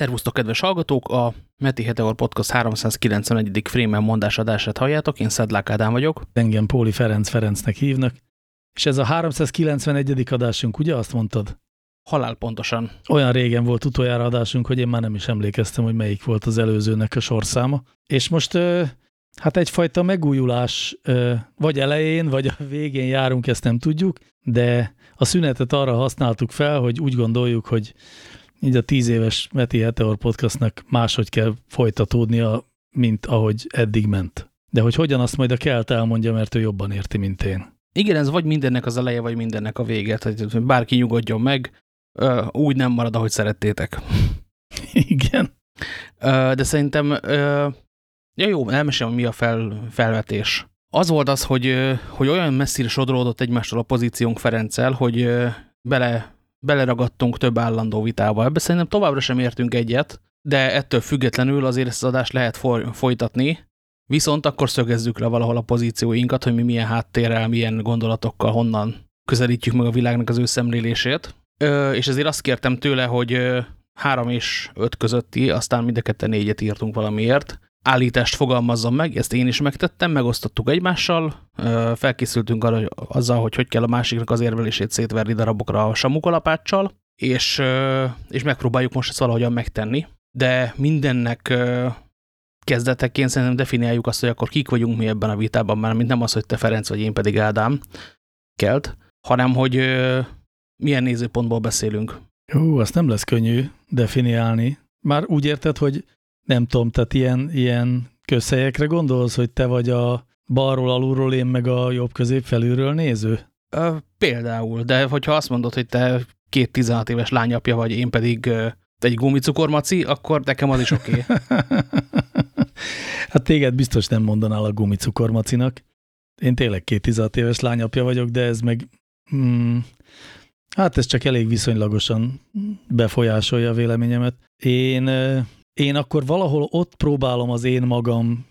Szervusztok, kedves hallgatók! A Meti Heteor Podcast 391. frémen mondásadását halljátok, én Szedlák Ádám vagyok. Engem Póli Ferenc Ferencnek hívnak. És ez a 391. adásunk, ugye azt mondtad? Halál pontosan. Olyan régen volt utoljára adásunk, hogy én már nem is emlékeztem, hogy melyik volt az előzőnek a sorszáma. És most hát egyfajta megújulás vagy elején, vagy a végén járunk, ezt nem tudjuk, de a szünetet arra használtuk fel, hogy úgy gondoljuk, hogy így a tíz éves Meti Heteor podcastnak máshogy kell folytatódnia, mint ahogy eddig ment. De hogy hogyan, azt majd a Kelt elmondja, mert ő jobban érti, mint én. Igen, ez vagy mindennek az eleje, vagy mindennek a vége. Tehát bárki nyugodjon meg, úgy nem marad, ahogy szerettétek. Igen. De szerintem, ja jó, elmesélem, mi a fel, felvetés. Az volt az, hogy, hogy olyan messzire sodródott egymástól a pozíciónk Ferenccel, hogy bele beleragadtunk több állandó vitába. Ebbe szerintem továbbra sem értünk egyet, de ettől függetlenül azért ezt az adást lehet folytatni, viszont akkor szögezzük le valahol a pozícióinkat, hogy mi milyen háttérrel, milyen gondolatokkal, honnan közelítjük meg a világnak az ő szemlélését. Ö, és ezért azt kértem tőle, hogy három és öt közötti, aztán mind a négyet írtunk valamiért, állítást fogalmazzon meg, ezt én is megtettem, megosztottuk egymással, felkészültünk arra, azzal, hogy hogy kell a másiknak az érvelését szétverni darabokra a samukalapáccsal, és, és megpróbáljuk most ezt valahogyan megtenni. De mindennek kezdeteként szerintem definiáljuk azt, hogy akkor kik vagyunk mi ebben a vitában, mert mint nem az, hogy te Ferenc vagy én pedig Ádám kelt, hanem hogy milyen nézőpontból beszélünk. Jó, azt nem lesz könnyű definiálni. Már úgy érted, hogy nem tudom, tehát ilyen, ilyen közhelyekre gondolsz, hogy te vagy a balról, alulról, én meg a jobb közép felülről néző? Ö, például, de hogyha azt mondod, hogy te két 16 éves lányapja vagy, én pedig ö, egy gumicukormaci, akkor nekem az is oké. Okay. hát téged biztos nem mondanál a gumicukormacinak. Én tényleg két 16 éves lányapja vagyok, de ez meg... Hmm, hát ez csak elég viszonylagosan befolyásolja a véleményemet. Én én akkor valahol ott próbálom az én magam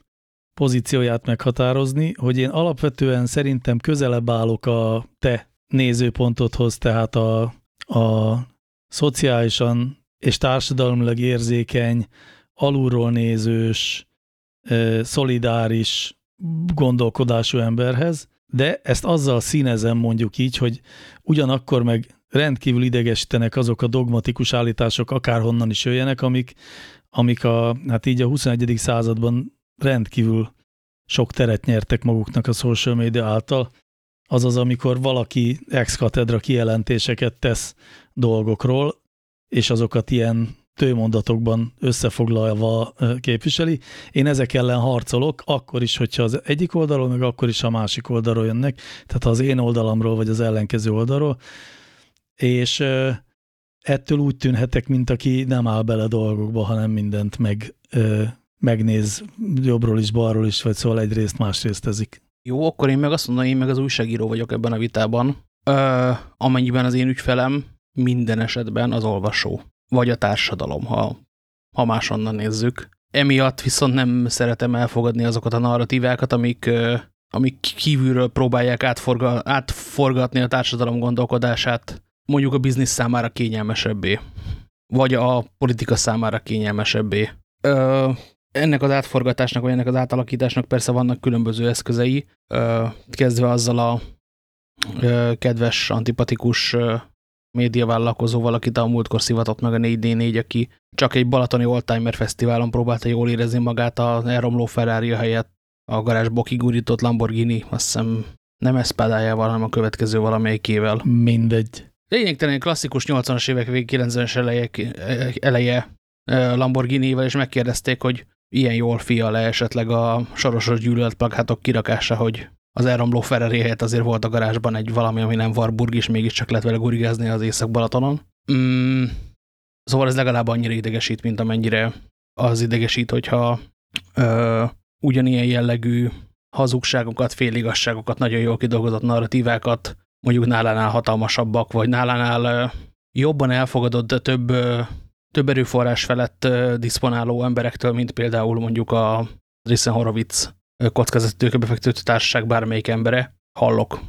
pozícióját meghatározni, hogy én alapvetően szerintem közelebb állok a te nézőpontodhoz, tehát a, a szociálisan és társadalmilag érzékeny, alulról nézős, szolidáris gondolkodású emberhez, de ezt azzal színezem mondjuk így, hogy ugyanakkor meg rendkívül idegesítenek azok a dogmatikus állítások, akárhonnan is jöjjenek, amik amik a, hát így a 21. században rendkívül sok teret nyertek maguknak a social media által, azaz amikor valaki ex-katedra kijelentéseket tesz dolgokról, és azokat ilyen tőmondatokban összefoglalva képviseli. Én ezek ellen harcolok, akkor is, hogyha az egyik oldalról, meg akkor is a másik oldalról jönnek, tehát az én oldalamról, vagy az ellenkező oldalról, és ettől úgy tűnhetek, mint aki nem áll bele dolgokba, hanem mindent meg, ö, megnéz jobbról is, balról is, vagy szóval egyrészt másrészt ezik. Jó, akkor én meg azt mondom, én meg az újságíró vagyok ebben a vitában, ö, amennyiben az én ügyfelem minden esetben az olvasó, vagy a társadalom, ha, ha másonnan nézzük. Emiatt viszont nem szeretem elfogadni azokat a narratívákat, amik, amik kívülről próbálják átforga, átforgatni a társadalom gondolkodását mondjuk a biznisz számára kényelmesebbé, vagy a politika számára kényelmesebbé. Ö, ennek az átforgatásnak, vagy ennek az átalakításnak persze vannak különböző eszközei, ö, kezdve azzal a ö, kedves, antipatikus ö, médiavállalkozóval, akit a múltkor szivatott meg a 4D4, aki csak egy balatoni oldtimer fesztiválon próbálta jól érezni magát az elromló Ferrari helyett a garázsból kigurított Lamborghini, azt hiszem nem Espadájával, hanem a következő valamelyikével. Mindegy. Lényegtelen klasszikus 80-as évek vég 90-es eleje, eleje Lamborghini-vel, és megkérdezték, hogy ilyen jól fia le esetleg a sorosos gyűlölet plakátok kirakása, hogy az elromló Ferrari helyett azért volt a garázsban egy valami, ami nem Warburg, és mégiscsak lehet vele gurigázni az Észak-Balatonon. Mm, szóval ez legalább annyira idegesít, mint amennyire az idegesít, hogyha ö, ugyanilyen jellegű hazugságokat, féligasságokat, nagyon jól kidolgozott narratívákat mondjuk nálánál hatalmasabbak, vagy nálánál jobban elfogadott, több, több erőforrás felett diszponáló emberektől, mint például mondjuk a Drissen Horowitz kockázati befektető társaság bármelyik embere, hallok.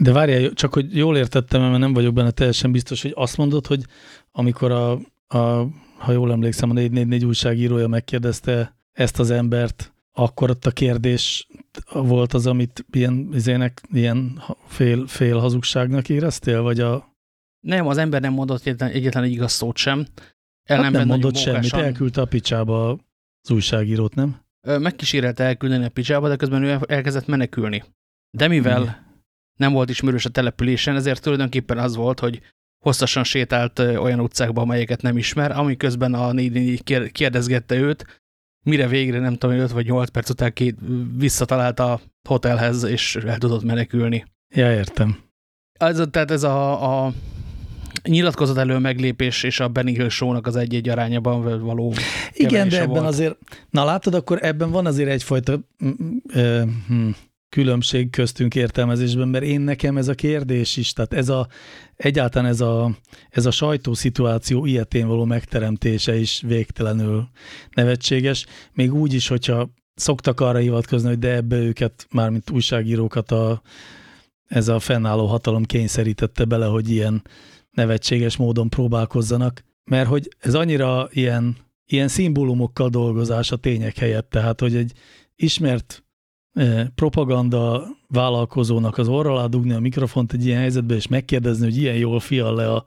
De várjál, csak hogy jól értettem, mert nem vagyok benne teljesen biztos, hogy azt mondod, hogy amikor a, a ha jól emlékszem, a 444 újságírója megkérdezte ezt az embert, akkor ott a kérdés volt az, amit ilyen, izének, ilyen fél, fél hazugságnak éreztél, vagy a... Nem, az ember nem mondott egyetlen, egyetlen egy igaz szót sem. Hát nem mondott semmit, elküldte a picsába az újságírót, nem? Megkísérelte elküldeni a picsába, de közben ő elkezdett menekülni. De mivel Igen. nem volt ismerős a településen, ezért tulajdonképpen az volt, hogy hosszasan sétált olyan utcákba, amelyeket nem ismer, amiközben a 444 kérdezgette őt, mire végre nem tudom, 5 vagy 8 perc után két visszatalált a hotelhez, és el tudott menekülni. Ja, értem. Az, tehát ez a, a nyilatkozat elő meglépés és a Benny Hill show-nak az egy-egy arányában való Igen, de ebben volt. azért, na látod, akkor ebben van azért egyfajta mm, mm, hm, különbség köztünk értelmezésben, mert én nekem ez a kérdés is, tehát ez a, egyáltalán ez a, ez a sajtószituáció ilyetén való megteremtése is végtelenül nevetséges, még úgy is, hogyha szoktak arra hivatkozni, hogy de ebbe őket, mármint újságírókat a, ez a fennálló hatalom kényszerítette bele, hogy ilyen nevetséges módon próbálkozzanak, mert hogy ez annyira ilyen, ilyen szimbólumokkal dolgozás a tények helyett, tehát hogy egy ismert propaganda vállalkozónak az orra dugni a mikrofont egy ilyen helyzetbe, és megkérdezni, hogy ilyen jól fial le a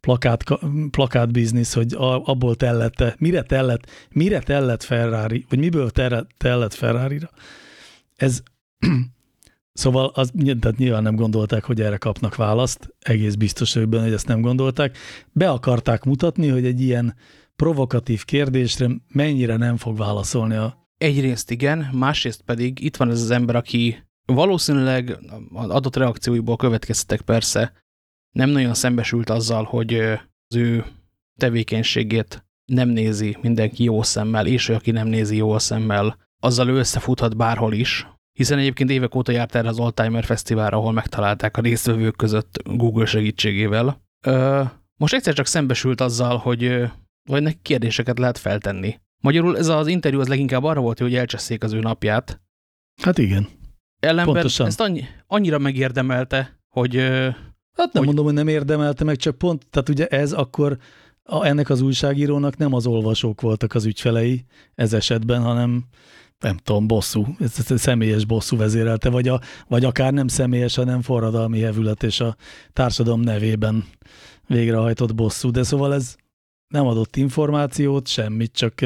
plakát, plakát biznisz, hogy abból tellette, mire tellett, mire tellett Ferrari, vagy miből tellett Ferrari-ra. Ez, szóval az, tehát nyilván nem gondolták, hogy erre kapnak választ, egész biztos benne, hogy ezt nem gondolták. Be akarták mutatni, hogy egy ilyen provokatív kérdésre mennyire nem fog válaszolni a Egyrészt igen, másrészt pedig itt van ez az ember, aki valószínűleg adott reakcióiból következtek persze, nem nagyon szembesült azzal, hogy az ő tevékenységét nem nézi mindenki jó szemmel, és ő, aki nem nézi jó szemmel, azzal ő összefuthat bárhol is, hiszen egyébként évek óta járt erre az Oldtimer Fesztiválra, ahol megtalálták a résztvevők között Google segítségével. most egyszer csak szembesült azzal, hogy vagy neki kérdéseket lehet feltenni. Magyarul ez az interjú az leginkább arra volt, hogy elcseszék az ő napját. Hát igen. Ellenben Pontosan. ezt annyi, annyira megérdemelte, hogy... Hát nem hogy... mondom, hogy nem érdemelte meg, csak pont, tehát ugye ez akkor a, ennek az újságírónak nem az olvasók voltak az ügyfelei ez esetben, hanem nem tudom, bosszú, ez, ez személyes bosszú vezérelte, vagy, a, vagy akár nem személyes, hanem forradalmi hevület és a társadalom nevében végrehajtott bosszú. De szóval ez nem adott információt, semmit, csak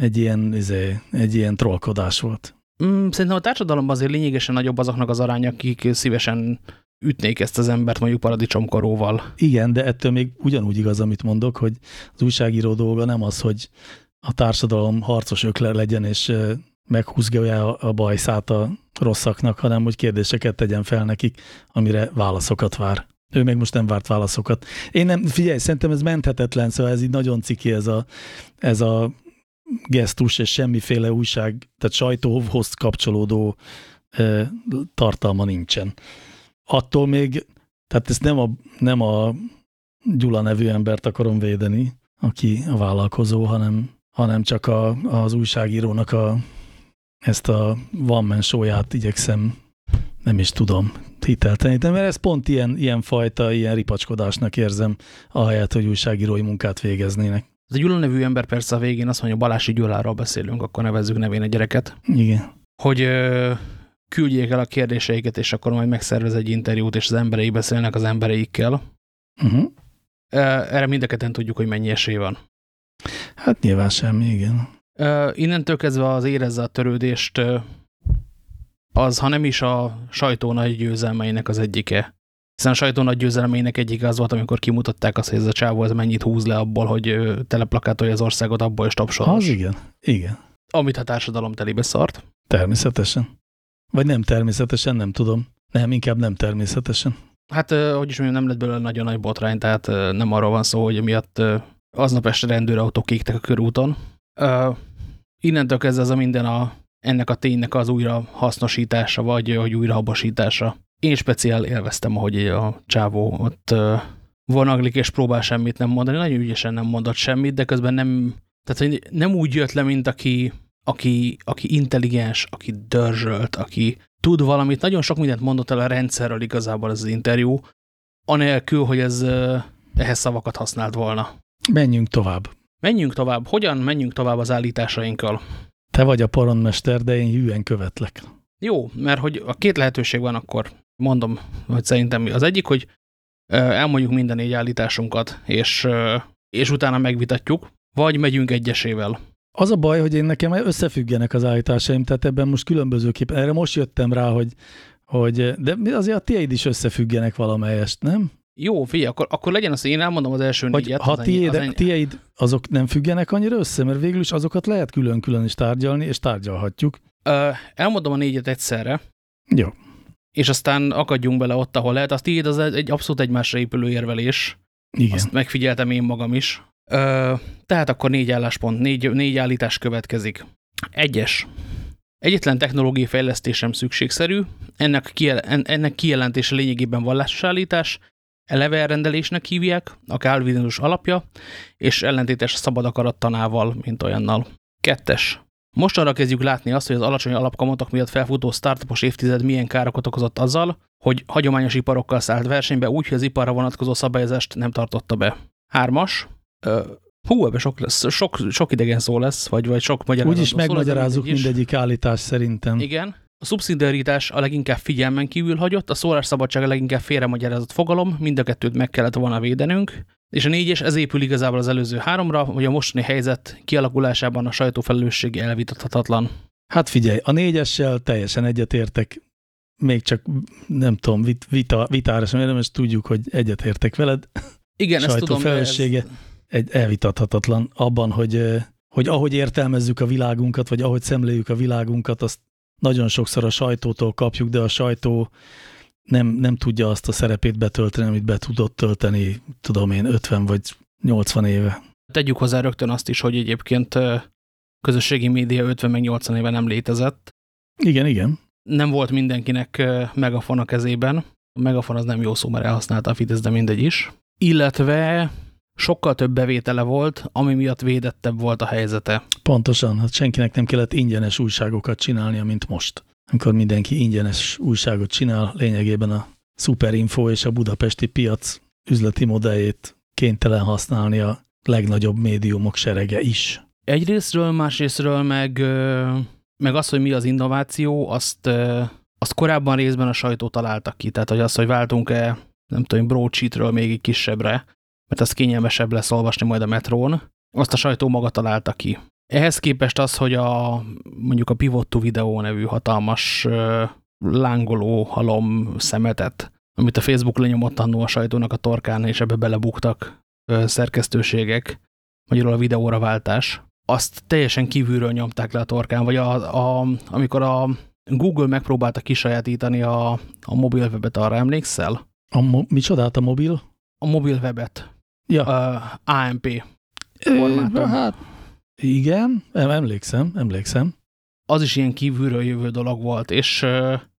egy ilyen, izé, egy ilyen trollkodás volt. Mm, szerintem a társadalomban azért lényegesen nagyobb azoknak az arány, akik szívesen ütnék ezt az embert mondjuk paradicsomkaróval. Igen, de ettől még ugyanúgy igaz, amit mondok, hogy az újságíró dolga nem az, hogy a társadalom harcos ökler legyen, és meghúzgolja a bajszát a rosszaknak, hanem hogy kérdéseket tegyen fel nekik, amire válaszokat vár. Ő meg most nem várt válaszokat. Én nem, figyelj, szerintem ez menthetetlen, szóval ez így nagyon ciki ez a, ez a gesztus, és semmiféle újság, tehát sajtóhoz kapcsolódó e, tartalma nincsen. Attól még, tehát ezt nem a, nem a Gyula nevű embert akarom védeni, aki a vállalkozó, hanem, hanem csak a, az újságírónak a, ezt a van man igyekszem nem is tudom hitelteleníteni, mert ez pont ilyen, ilyen fajta, ilyen ripacskodásnak érzem, ahelyett, hogy újságírói munkát végeznének. Ez a Gyula nevű ember persze a végén azt mondja, Balási Gyuláról beszélünk, akkor nevezzük nevén a gyereket. Igen. Hogy ö, küldjék el a kérdéseiket, és akkor majd megszervez egy interjút, és az emberei beszélnek az embereikkel. Uh -huh. Erre mind a ketten tudjuk, hogy mennyi esély van. Hát nyilván semmi, igen. Innentől kezdve az érezze a törődést az, ha nem is a sajtó nagy győzelmeinek az egyike. Hiszen a sajtó nagy győzelmeinek egyike az volt, amikor kimutatták azt, hogy ez a csávó ez mennyit húz le abból, hogy teleplakátolja az országot abból, és tapsoros. Az igen, igen. Amit a társadalom telibe szart. Természetesen. Vagy nem természetesen, nem tudom. Nem, inkább nem természetesen. Hát, hogy is mondjam, nem lett belőle nagyon nagy botrány, tehát nem arról van szó, hogy miatt aznap este rendőrautók kiktek a körúton. Innentől kezdve ez a minden a ennek a ténynek az újra hasznosítása, vagy hogy újrahabosítása. Én speciál élveztem, ahogy a csávó ott vonaglik és próbál semmit nem mondani. Nagyon ügyesen nem mondott semmit, de közben nem, tehát hogy nem úgy jött le, mint aki, aki, aki intelligens, aki dörzsölt, aki tud valamit. Nagyon sok mindent mondott el a rendszerről igazából ez az interjú, anélkül, hogy ez ehhez szavakat használt volna. Menjünk tovább. Menjünk tovább. Hogyan menjünk tovább az állításainkkal? Te vagy a parondmester, de én hűen követlek. Jó, mert hogy a két lehetőség van akkor, mondom, hogy szerintem mi. Az egyik, hogy elmondjuk minden négy állításunkat, és, és utána megvitatjuk, vagy megyünk egyesével. Az a baj, hogy én nekem összefüggenek az állításaim, tehát ebben most különbözőképpen, erre most jöttem rá, hogy, hogy de azért a tiéd is összefüggenek valamelyest, nem? Jó, figyelj, akkor, akkor legyen az, én elmondom az első Vagy négyet. ha az tiéd, ennyi, az tiéd, azok nem függenek annyira össze, mert végül is azokat lehet külön-külön is tárgyalni, és tárgyalhatjuk. Ö, elmondom a négyet egyszerre, Jó. és aztán akadjunk bele ott, ahol lehet. Az tiéd az egy abszolút egymásra épülő érvelés. Igen. Azt megfigyeltem én magam is. Ö, tehát akkor négy álláspont, négy, négy állítás következik. Egyes. Egyetlen technológiai fejlesztés sem szükségszerű, ennek, kijel, ennek kijelentése lényegében vallásos állítás, eleve elrendelésnek hívják, a kálvinus alapja, és ellentétes a szabad akarat tanával, mint olyannal. Kettes. Mostanra kezdjük látni azt, hogy az alacsony alapkamatok miatt felfutó startupos évtized milyen károkat okozott azzal, hogy hagyományos iparokkal szállt versenybe úgy, hogy az iparra vonatkozó szabályozást nem tartotta be. Hármas. Hú, ebbe sok, lesz, sok, sok idegen szó lesz, vagy, vagy sok magyarázat. Úgyis megmagyarázzuk mindegyik állítás szerintem. Igen. A szubszidiaritás a leginkább figyelmen kívül hagyott, a szólásszabadság a leginkább félremagyarázott fogalom, mind a kettőt meg kellett volna védenünk, és a négyes ez épül igazából az előző háromra, hogy a mostani helyzet kialakulásában a sajtófelelősség elvitathatatlan. Hát figyelj, a négyessel teljesen egyetértek, még csak nem tudom, vit, vita, vitára sem érdemes, tudjuk, hogy egyetértek veled. Igen, ezt tudom. felelőssége ez... egy elvitathatatlan abban, hogy, hogy ahogy értelmezzük a világunkat, vagy ahogy szemléljük a világunkat, azt nagyon sokszor a sajtótól kapjuk, de a sajtó nem, nem tudja azt a szerepét betölteni, amit be tudott tölteni, tudom én, 50 vagy 80 éve. Tegyük hozzá rögtön azt is, hogy egyébként közösségi média 50 meg 80 éve nem létezett. Igen, igen. Nem volt mindenkinek megafon a kezében. A megafon az nem jó szó, mert elhasználta a Fidesz, de mindegy is. Illetve sokkal több bevétele volt, ami miatt védettebb volt a helyzete. Pontosan, hát senkinek nem kellett ingyenes újságokat csinálnia, mint most. Amikor mindenki ingyenes újságot csinál, lényegében a Superinfo és a budapesti piac üzleti modelljét kénytelen használni a legnagyobb médiumok serege is. Egyrésztről, másrésztről meg, meg az, hogy mi az innováció, azt, azt korábban részben a sajtó találtak ki. Tehát, hogy az, hogy váltunk-e, nem tudom, broadsheetről még egy kisebbre, mert az kényelmesebb lesz olvasni majd a metrón, azt a sajtó maga találta ki. Ehhez képest az, hogy a mondjuk a Pivot to Video nevű hatalmas lángoló halom szemetet, amit a Facebook lenyomott annó a sajtónak a torkán, és ebbe belebuktak szerkesztőségek, magyarul a videóra váltás, azt teljesen kívülről nyomták le a torkán, vagy a, a, amikor a Google megpróbálta kisajátítani a, a mobil webet, arra emlékszel? A mo micsodát a mobil? A mobil webet. Ja. Uh, AMP formátum. Hát, igen, emlékszem, emlékszem. Az is ilyen kívülről jövő dolog volt, és,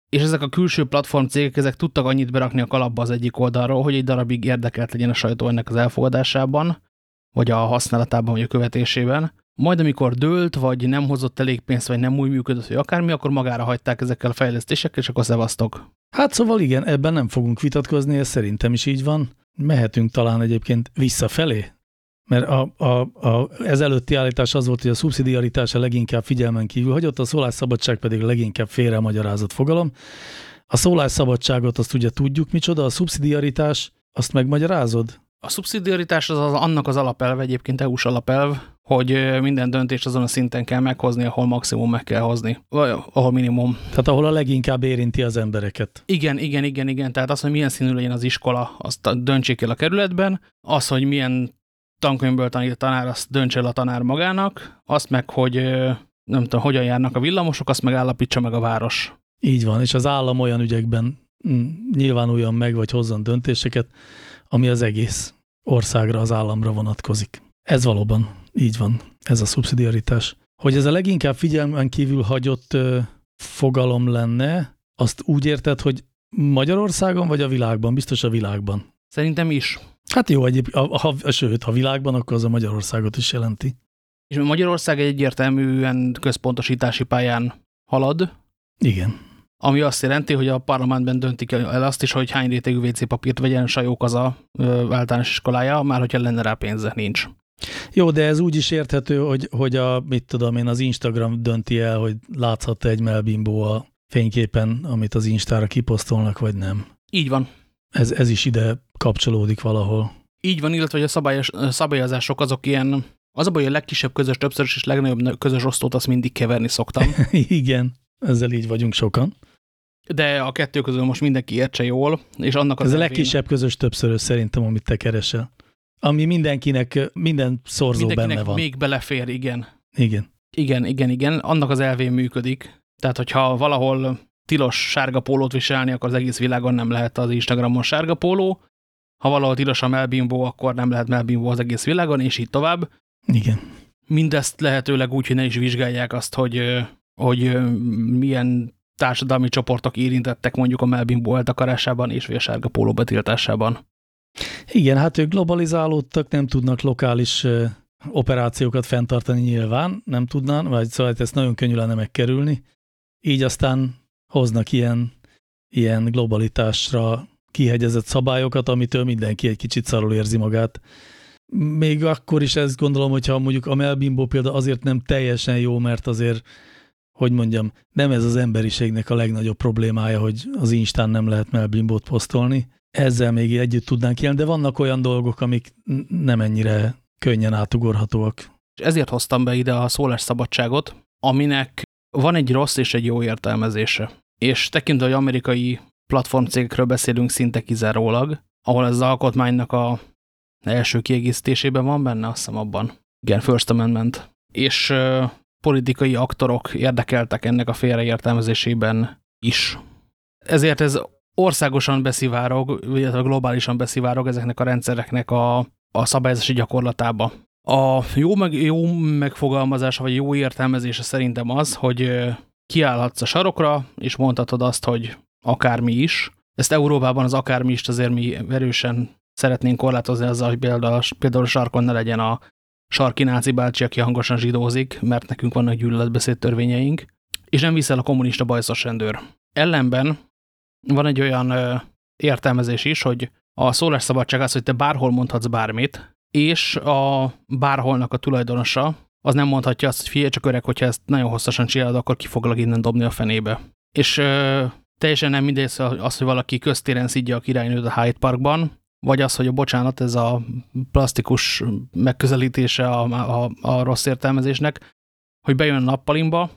és ezek a külső platform cégek, ezek tudtak annyit berakni a kalapba az egyik oldalról, hogy egy darabig érdekelt legyen a sajtó ennek az elfogadásában, vagy a használatában, vagy a követésében. Majd amikor dőlt, vagy nem hozott elég pénzt, vagy nem úgy működött, vagy akármi, akkor magára hagyták ezekkel a fejlesztésekkel, és akkor szevasztok. Hát szóval igen, ebben nem fogunk vitatkozni, ez szerintem is így van. Mehetünk talán egyébként visszafelé, mert a, a, a, ez előtti állítás az volt, hogy a szubszidiaritás a leginkább figyelmen kívül hagyott, a szólásszabadság pedig a leginkább félre magyarázott fogalom. A szólásszabadságot azt ugye tudjuk micsoda, a szubszidiaritás azt megmagyarázod? A szubszidiaritás az, az annak az alapelve, egyébként EU-s alapelv, hogy minden döntést azon a szinten kell meghozni, ahol maximum meg kell hozni, vagy ahol minimum. Tehát ahol a leginkább érinti az embereket. Igen, igen, igen, igen. Tehát az, hogy milyen színű legyen az iskola, azt döntsék el a kerületben. Az, hogy milyen tankönyvből tanít a tanár, azt döntse el a tanár magának. Azt meg, hogy nem tudom, hogyan járnak a villamosok, azt megállapítsa meg a város. Így van, és az állam olyan ügyekben mm, nyilvánuljon meg, vagy hozzon döntéseket, ami az egész országra, az államra vonatkozik. Ez valóban így van, ez a szubszidiaritás. Hogy ez a leginkább figyelmen kívül hagyott ö, fogalom lenne, azt úgy érted, hogy Magyarországon vagy a világban? Biztos a világban. Szerintem is. Hát jó, egyéb, ha, ha, sőt, ha világban, akkor az a Magyarországot is jelenti. És Magyarország egy egyértelműen központosítási pályán halad. Igen. Ami azt jelenti, hogy a parlamentben döntik el azt is, hogy hány rétegű WC papírt vegyen sajók az a általános iskolája, már hogyha lenne rá pénze, nincs. Jó, de ez úgy is érthető, hogy, hogy a, mit tudom én, az Instagram dönti el, hogy láthat egy melbimbó a fényképen, amit az Instára kiposztolnak, vagy nem. Így van. Ez, ez is ide kapcsolódik valahol. Így van, illetve hogy a szabályos, szabályozások azok ilyen, az a baj, hogy a legkisebb közös többszörös és legnagyobb közös osztót azt mindig keverni szoktam. Igen, ezzel így vagyunk sokan. De a kettő közül most mindenki értse jól, és annak az Ez a legkisebb közös többszörös szerintem, amit te keresel. Ami mindenkinek, minden szorzó mindenkinek benne van. még belefér, igen. Igen. Igen, igen, igen. Annak az elvén működik. Tehát, hogyha valahol tilos sárga pólót viselni, akkor az egész világon nem lehet az Instagramon sárga póló. Ha valahol tilos a melbimbó, akkor nem lehet melbimbó az egész világon, és így tovább. Igen. Mindezt lehetőleg úgy, hogy ne is vizsgálják azt, hogy, hogy milyen társadalmi csoportok érintettek mondjuk a melbimbó eltakarásában és vagy a sárga póló betiltásában. Igen, hát ők globalizálódtak, nem tudnak lokális operációkat fenntartani nyilván, nem tudnán, vagy szóval ezt nagyon könnyű lenne megkerülni. Így aztán hoznak ilyen, ilyen globalitásra kihegyezett szabályokat, amitől mindenki egy kicsit szarul érzi magát. Még akkor is ezt gondolom, hogyha mondjuk a Melbimbo példa azért nem teljesen jó, mert azért, hogy mondjam, nem ez az emberiségnek a legnagyobb problémája, hogy az Instán nem lehet Melbimbót posztolni. Ezzel még együtt tudnánk élni, de vannak olyan dolgok, amik nem ennyire könnyen átugorhatóak. Ezért hoztam be ide a szólásszabadságot, aminek van egy rossz és egy jó értelmezése. És tekintve, hogy amerikai platformcégekről beszélünk szinte kizárólag, ahol ez az alkotmánynak a első kiegészítésében van benne, azt hiszem abban. Igen, First Amendment. És uh, politikai aktorok érdekeltek ennek a félreértelmezésében is. Ezért ez országosan beszivárog, illetve globálisan beszivárog ezeknek a rendszereknek a, a szabályozási gyakorlatába. A jó, meg, jó megfogalmazása, vagy jó értelmezése szerintem az, hogy kiállhatsz a sarokra, és mondhatod azt, hogy akármi is. Ezt Európában az akármi is azért mi erősen szeretnénk korlátozni azzal, hogy például, például a sarkon ne legyen a sarki náci bácsi, aki hangosan zsidózik, mert nekünk vannak gyűlöletbeszéd törvényeink, és nem viszel a kommunista bajszos rendőr. Ellenben van egy olyan ö, értelmezés is, hogy a szólásszabadság az, hogy te bárhol mondhatsz bármit, és a bárholnak a tulajdonosa az nem mondhatja azt, hogy figyelj csak öreg, hogyha ezt nagyon hosszasan csinálod, akkor ki foglak innen dobni a fenébe. És ö, teljesen nem mindegy az, hogy valaki köztéren szidja a királynőt a Hyde Parkban, vagy az, hogy a bocsánat, ez a plastikus megközelítése a, a, a rossz értelmezésnek, hogy bejön a nappalimba,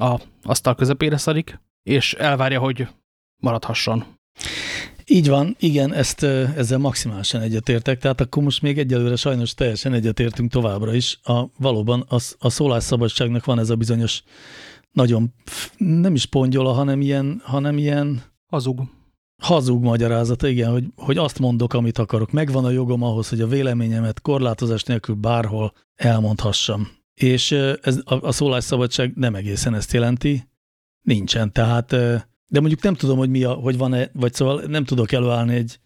a asztal közepére szarik, és elvárja, hogy maradhasson. Így van, igen, ezt ezzel maximálisan egyetértek, tehát akkor most még egyelőre sajnos teljesen egyetértünk továbbra is. A, valóban a, a szólásszabadságnak van ez a bizonyos nagyon, nem is pongyola, hanem ilyen, hanem ilyen hazug. Hazug magyarázata, igen, hogy, hogy azt mondok, amit akarok. Megvan a jogom ahhoz, hogy a véleményemet korlátozás nélkül bárhol elmondhassam. És ez, a, a szólásszabadság nem egészen ezt jelenti, nincsen. Tehát, de mondjuk nem tudom, hogy mi a, hogy van-e, vagy szóval nem tudok előállni egy,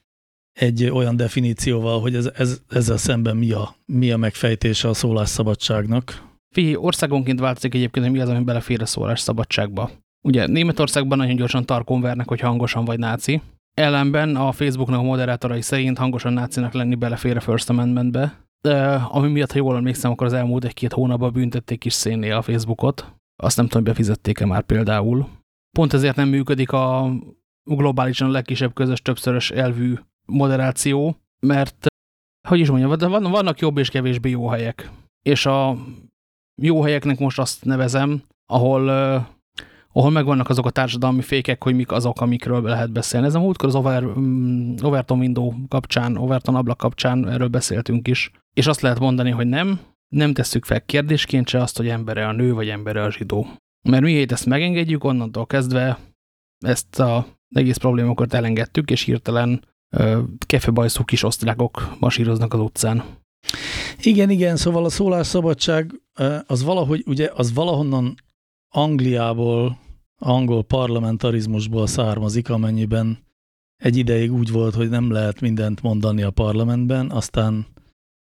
egy olyan definícióval, hogy ez, ez, ezzel szemben mi a, mi a megfejtése a szólásszabadságnak. Figyelj, országonként változik egyébként, hogy mi az, ami belefér a szólás szabadságba. Ugye Németországban nagyon gyorsan tarkonvernek, hogy hangosan vagy náci. Ellenben a Facebooknak a moderátorai szerint hangosan nácinak lenni belefér a First Amendmentbe, de ami miatt, ha jól emlékszem, akkor az elmúlt egy-két hónapban büntették is szénné a Facebookot. Azt nem tudom, befizették-e már például. Pont ezért nem működik a globálisan a legkisebb közös többszörös elvű moderáció, mert, hogy is mondjam, vannak jobb és kevésbé jó helyek. És a jó helyeknek most azt nevezem, ahol, ahol megvannak azok a társadalmi fékek, hogy mik azok, amikről lehet beszélni. Ez a múltkor az Over, um, Overton window kapcsán, Overton ablak kapcsán erről beszéltünk is. És azt lehet mondani, hogy nem, nem tesszük fel kérdésként se azt, hogy embere a nő, vagy embere a zsidó. Mert mi ezt megengedjük, onnantól kezdve ezt a egész problémokat elengedtük, és hirtelen kefebajszú kis osztrákok masíroznak az utcán. Igen, igen, szóval a szólásszabadság az valahogy, ugye, az valahonnan Angliából, angol parlamentarizmusból származik, amennyiben egy ideig úgy volt, hogy nem lehet mindent mondani a parlamentben, aztán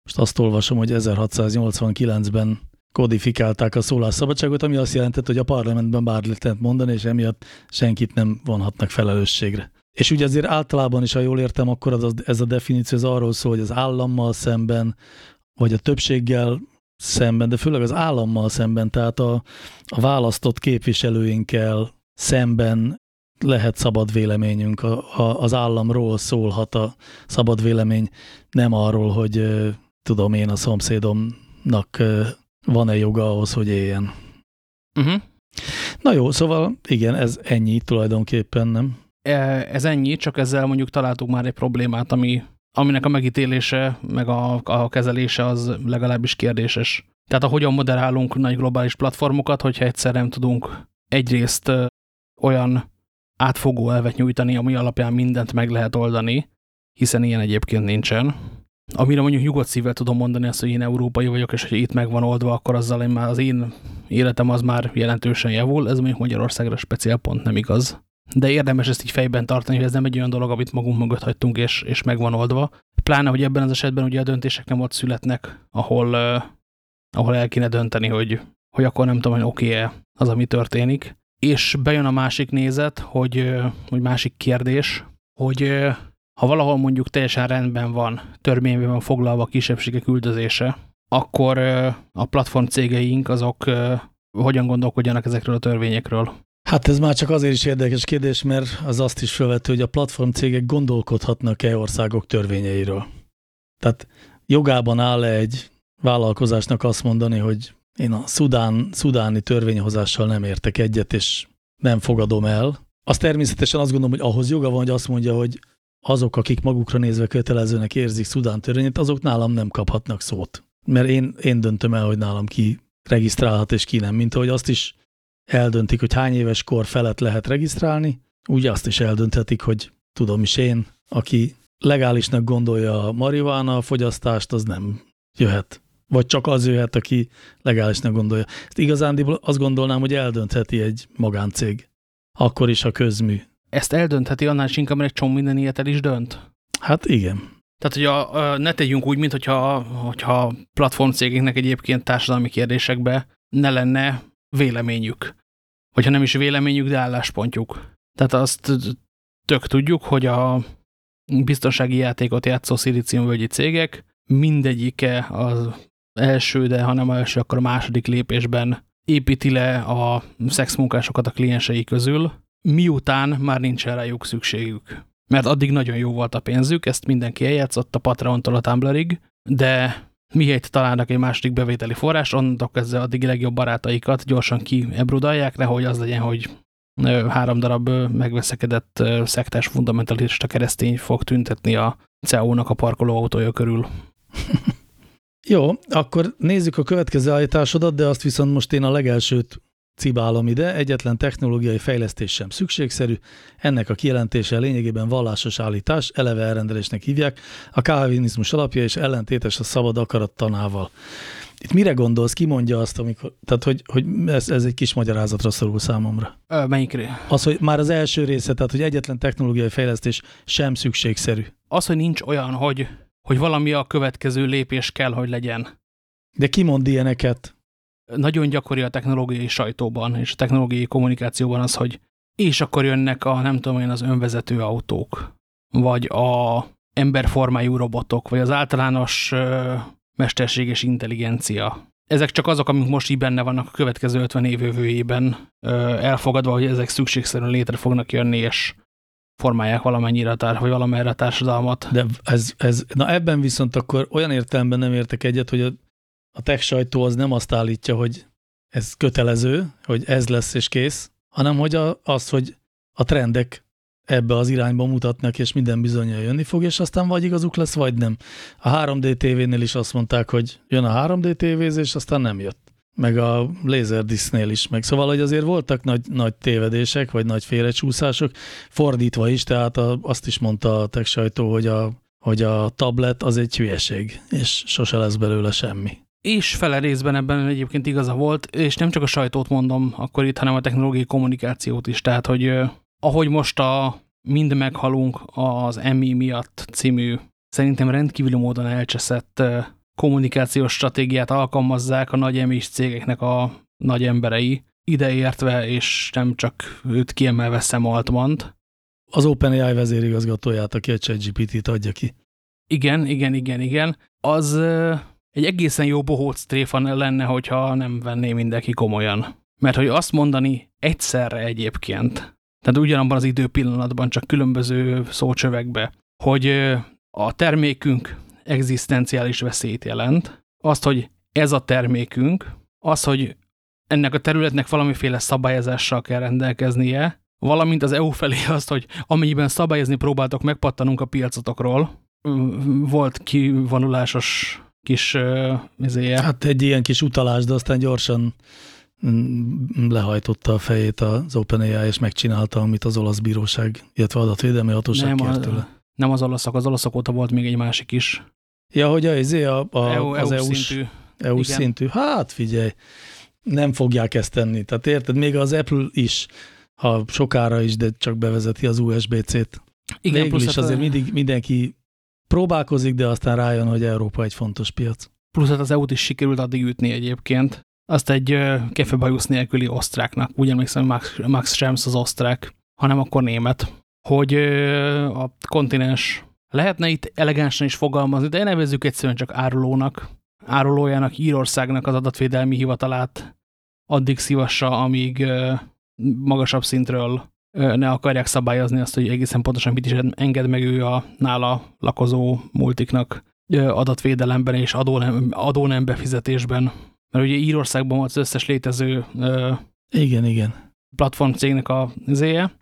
most azt olvasom, hogy 1689-ben kodifikálták a szólásszabadságot, ami azt jelentett, hogy a parlamentben bármit lehet mondani, és emiatt senkit nem vonhatnak felelősségre. És ugye azért általában is, ha jól értem, akkor az, ez a definíció az arról szól, hogy az állammal szemben vagy a többséggel szemben, de főleg az állammal szemben, tehát a, a választott képviselőinkkel szemben lehet szabad véleményünk, a, a, az államról szólhat a szabad vélemény, nem arról, hogy tudom én a szomszédomnak van-e joga ahhoz, hogy éljen. Uh -huh. Na jó, szóval igen, ez ennyi tulajdonképpen, nem? E, ez ennyi, csak ezzel mondjuk találtuk már egy problémát, ami, aminek a megítélése, meg a, a kezelése az legalábbis kérdéses. Tehát a hogyan moderálunk nagy globális platformokat, hogyha egyszer nem tudunk egyrészt olyan átfogó elvet nyújtani, ami alapján mindent meg lehet oldani, hiszen ilyen egyébként nincsen. Amire mondjuk nyugodt szívvel tudom mondani azt, hogy én európai vagyok, és hogy itt meg van oldva, akkor azzal én már az én életem az már jelentősen javul, ez mondjuk Magyarországra speciál pont nem igaz. De érdemes ezt így fejben tartani, hogy ez nem egy olyan dolog, amit magunk mögött hagytunk, és, és meg van oldva. Pláne, hogy ebben az esetben ugye a döntések nem ott születnek, ahol, uh, ahol el kéne dönteni, hogy, hogy akkor nem tudom, hogy oké-e az, ami történik. És bejön a másik nézet, hogy, uh, hogy másik kérdés, hogy uh, ha valahol mondjuk teljesen rendben van, törvényben van foglalva a kisebbségek üldözése, akkor a platform cégeink azok hogyan gondolkodjanak ezekről a törvényekről? Hát ez már csak azért is érdekes kérdés, mert az azt is felvető, hogy a platform cégek gondolkodhatnak-e országok törvényeiről. Tehát jogában áll -e egy vállalkozásnak azt mondani, hogy én a szudán, szudáni törvényhozással nem értek egyet, és nem fogadom el. Az természetesen azt gondolom, hogy ahhoz joga van, hogy azt mondja, hogy azok, akik magukra nézve kötelezőnek érzik Szudán törvényét, azok nálam nem kaphatnak szót. Mert én, én döntöm el, hogy nálam ki regisztrálhat és ki nem. Mint ahogy azt is eldöntik, hogy hány éves kor felett lehet regisztrálni, úgy azt is eldönthetik, hogy tudom is én, aki legálisnak gondolja a marihuana fogyasztást, az nem jöhet. Vagy csak az jöhet, aki legálisnak gondolja. Ezt igazán azt gondolnám, hogy eldöntheti egy magáncég. Akkor is a közmű ezt eldöntheti annál is inkább, mert egy csomó minden ilyet el is dönt. Hát igen. Tehát, hogy a, a, ne tegyünk úgy, mint hogyha, hogyha platformcégeknek egyébként társadalmi kérdésekbe ne lenne véleményük. Hogyha nem is véleményük, de álláspontjuk. Tehát azt tök tudjuk, hogy a biztonsági játékot játszó szilíciumvölgyi cégek mindegyike az első, de ha nem első, akkor a második lépésben építi le a szexmunkásokat a kliensei közül, miután már nincs rájuk szükségük. Mert addig nagyon jó volt a pénzük, ezt mindenki eljátszott a Patreon-tól a Tumblrig, de mihelyt találnak egy második bevételi forrás, onnantól kezdve addig legjobb barátaikat gyorsan kiebrudalják, nehogy az legyen, hogy három darab megveszekedett szektás fundamentalista keresztény fog tüntetni a CEO-nak a parkoló autója körül. Jó, akkor nézzük a következő állításodat, de azt viszont most én a legelsőt cibálom ide, egyetlen technológiai fejlesztés sem szükségszerű, ennek a kijelentése lényegében vallásos állítás, eleve elrendelésnek hívják, a kálvinizmus alapja és ellentétes a szabad akarat tanával. Itt mire gondolsz, ki mondja azt, amikor, tehát hogy, hogy ez, ez egy kis magyarázatra szorul számomra? Ö, melyikre? Az, hogy már az első része, tehát hogy egyetlen technológiai fejlesztés sem szükségszerű. Az, hogy nincs olyan, hogy, hogy valami a következő lépés kell, hogy legyen. De ki mond ilyeneket? Nagyon gyakori a technológiai sajtóban és a technológiai kommunikációban az, hogy és akkor jönnek a, nem tudom én, az önvezető autók, vagy a emberformájú robotok, vagy az általános ö, mesterséges intelligencia. Ezek csak azok, amik most így benne vannak a következő 50 év jövőjében elfogadva, hogy ezek szükségszerűen létre fognak jönni, és formálják valamennyire a tár, vagy valamerre a társadalmat. De ez, ez, na ebben viszont akkor olyan értelemben nem értek egyet, hogy a a tech sajtó az nem azt állítja, hogy ez kötelező, hogy ez lesz és kész, hanem hogy a, az, hogy a trendek ebbe az irányba mutatnak, és minden bizonyal jönni fog, és aztán vagy igazuk lesz, vagy nem. A 3D tévénél is azt mondták, hogy jön a 3D tévézés, aztán nem jött. Meg a Laserdisc-nél is. Meg szóval, hogy azért voltak nagy, nagy tévedések, vagy nagy félrecsúszások, fordítva is, tehát a, azt is mondta a tech sajtó, hogy a, hogy a tablet az egy hülyeség, és sose lesz belőle semmi és fele részben ebben egyébként igaza volt, és nem csak a sajtót mondom akkor itt, hanem a technológiai kommunikációt is. Tehát, hogy ahogy most a Mind meghalunk az Emmy miatt című, szerintem rendkívüli módon elcseszett kommunikációs stratégiát alkalmazzák a nagy emis cégeknek a nagy emberei, ideértve, és nem csak őt kiemelve Sam Altmant. Az OpenAI vezérigazgatóját, aki a ChatGPT-t adja ki. Igen, igen, igen, igen. Az egy egészen jó bohóc tréfa lenne, hogyha nem venné mindenki komolyan. Mert hogy azt mondani egyszerre egyébként, tehát ugyanabban az időpillanatban, csak különböző szócsövekbe, hogy a termékünk egzisztenciális veszélyt jelent, azt, hogy ez a termékünk, az, hogy ennek a területnek valamiféle szabályozással kell rendelkeznie, valamint az EU felé azt, hogy amennyiben szabályozni próbáltok, megpattanunk a piacotokról, volt kivonulásos kis uh, Hát egy ilyen kis utalás, de aztán gyorsan mm, lehajtotta a fejét az OpenAI, és megcsinálta, amit az olasz bíróság, illetve adatvédelmi hatóság nem, kért tőle. Nem az olaszok, az olaszok óta volt még egy másik is. Ja, hogy a, izé a, a, EU, az EU szintű. EU szintű. Hát figyelj, nem fogják ezt tenni. Tehát érted, még az Apple is, ha sokára is, de csak bevezeti az USB-C-t. Igen, Végül is hát azért a... mindig mindenki próbálkozik, de aztán rájön, hogy Európa egy fontos piac. Plusz hát az EU-t is sikerült addig ütni egyébként. Azt egy kefebajusz nélküli osztráknak, úgy emlékszem, Max, Max Schrems az osztrák, hanem akkor német, hogy a kontinens lehetne itt elegánsan is fogalmazni, de nevezzük egyszerűen csak árulónak, árulójának Írországnak az adatvédelmi hivatalát addig szívassa, amíg magasabb szintről ne akarják szabályozni azt, hogy egészen pontosan mit is enged meg ő a nála lakozó multiknak adatvédelemben és adónem, adónem befizetésben. Mert ugye Írországban volt az összes létező igen, igen. platform cégnek a zéje,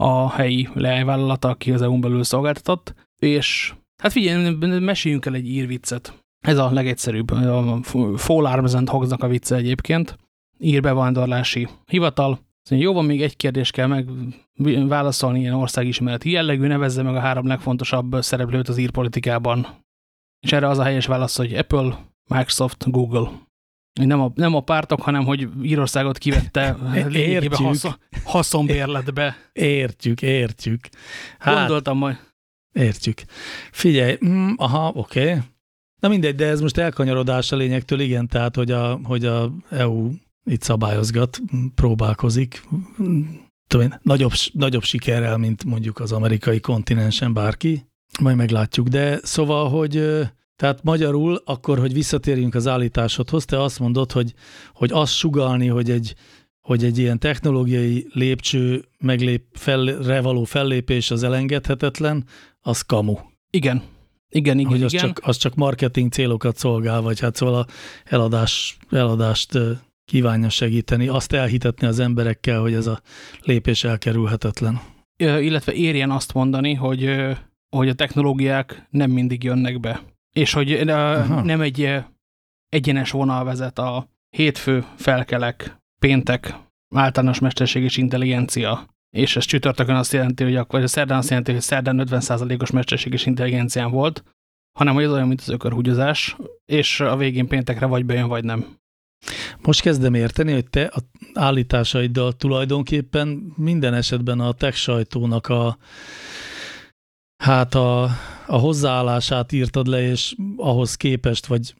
a helyi leányvállalata, aki az EU-n belül szolgáltatott, és hát figyelj, meséljünk el egy írviccet. Ez a legegyszerűbb, a Fall Arms and Hogsnak a vicce egyébként. Ír bevándorlási hivatal, Szóval jó, van még egy kérdés kell meg válaszolni ilyen országismereti jellegű, nevezze meg a három legfontosabb szereplőt az írpolitikában. És erre az a helyes válasz, hogy Apple, Microsoft, Google. Nem a, nem a pártok, hanem hogy Írországot kivette lényegében haszon, haszonbérletbe. Értjük, értjük. Hát, Gondoltam majd. Értjük. Figyelj, mm, aha, oké. Okay. Na mindegy, de ez most elkanyarodás a lényegtől, igen, tehát hogy a, hogy a EU itt szabályozgat, próbálkozik, tudom én, nagyobb, nagyobb sikerrel, mint mondjuk az amerikai kontinensen bárki, majd meglátjuk. De szóval, hogy tehát magyarul akkor, hogy visszatérjünk az állításodhoz, te azt mondod, hogy, hogy azt sugalni, hogy egy, hogy egy ilyen technológiai lépcső meglép, felre való fellépés az elengedhetetlen, az kamu. Igen. Igen, igen, hogy az, igen. Csak, az csak marketing célokat szolgál, vagy hát szóval a eladás, eladást kívánja segíteni, azt elhitetni az emberekkel, hogy ez a lépés elkerülhetetlen. Illetve érjen azt mondani, hogy, hogy a technológiák nem mindig jönnek be. És hogy Aha. nem egy egyenes vonal vezet a hétfő, felkelek, péntek, általános mesterséges intelligencia, és ez csütörtökön azt jelenti, hogy akkor, vagy a szerdán azt jelenti, hogy szerdán 50%-os mesterséges intelligencián volt, hanem hogy ez olyan, mint az ökörhúgyozás, és a végén péntekre vagy bejön, vagy nem. Most kezdem érteni, hogy te a állításaiddal tulajdonképpen minden esetben a tech sajtónak a, hát a, a hozzáállását írtad le, és ahhoz képest, vagy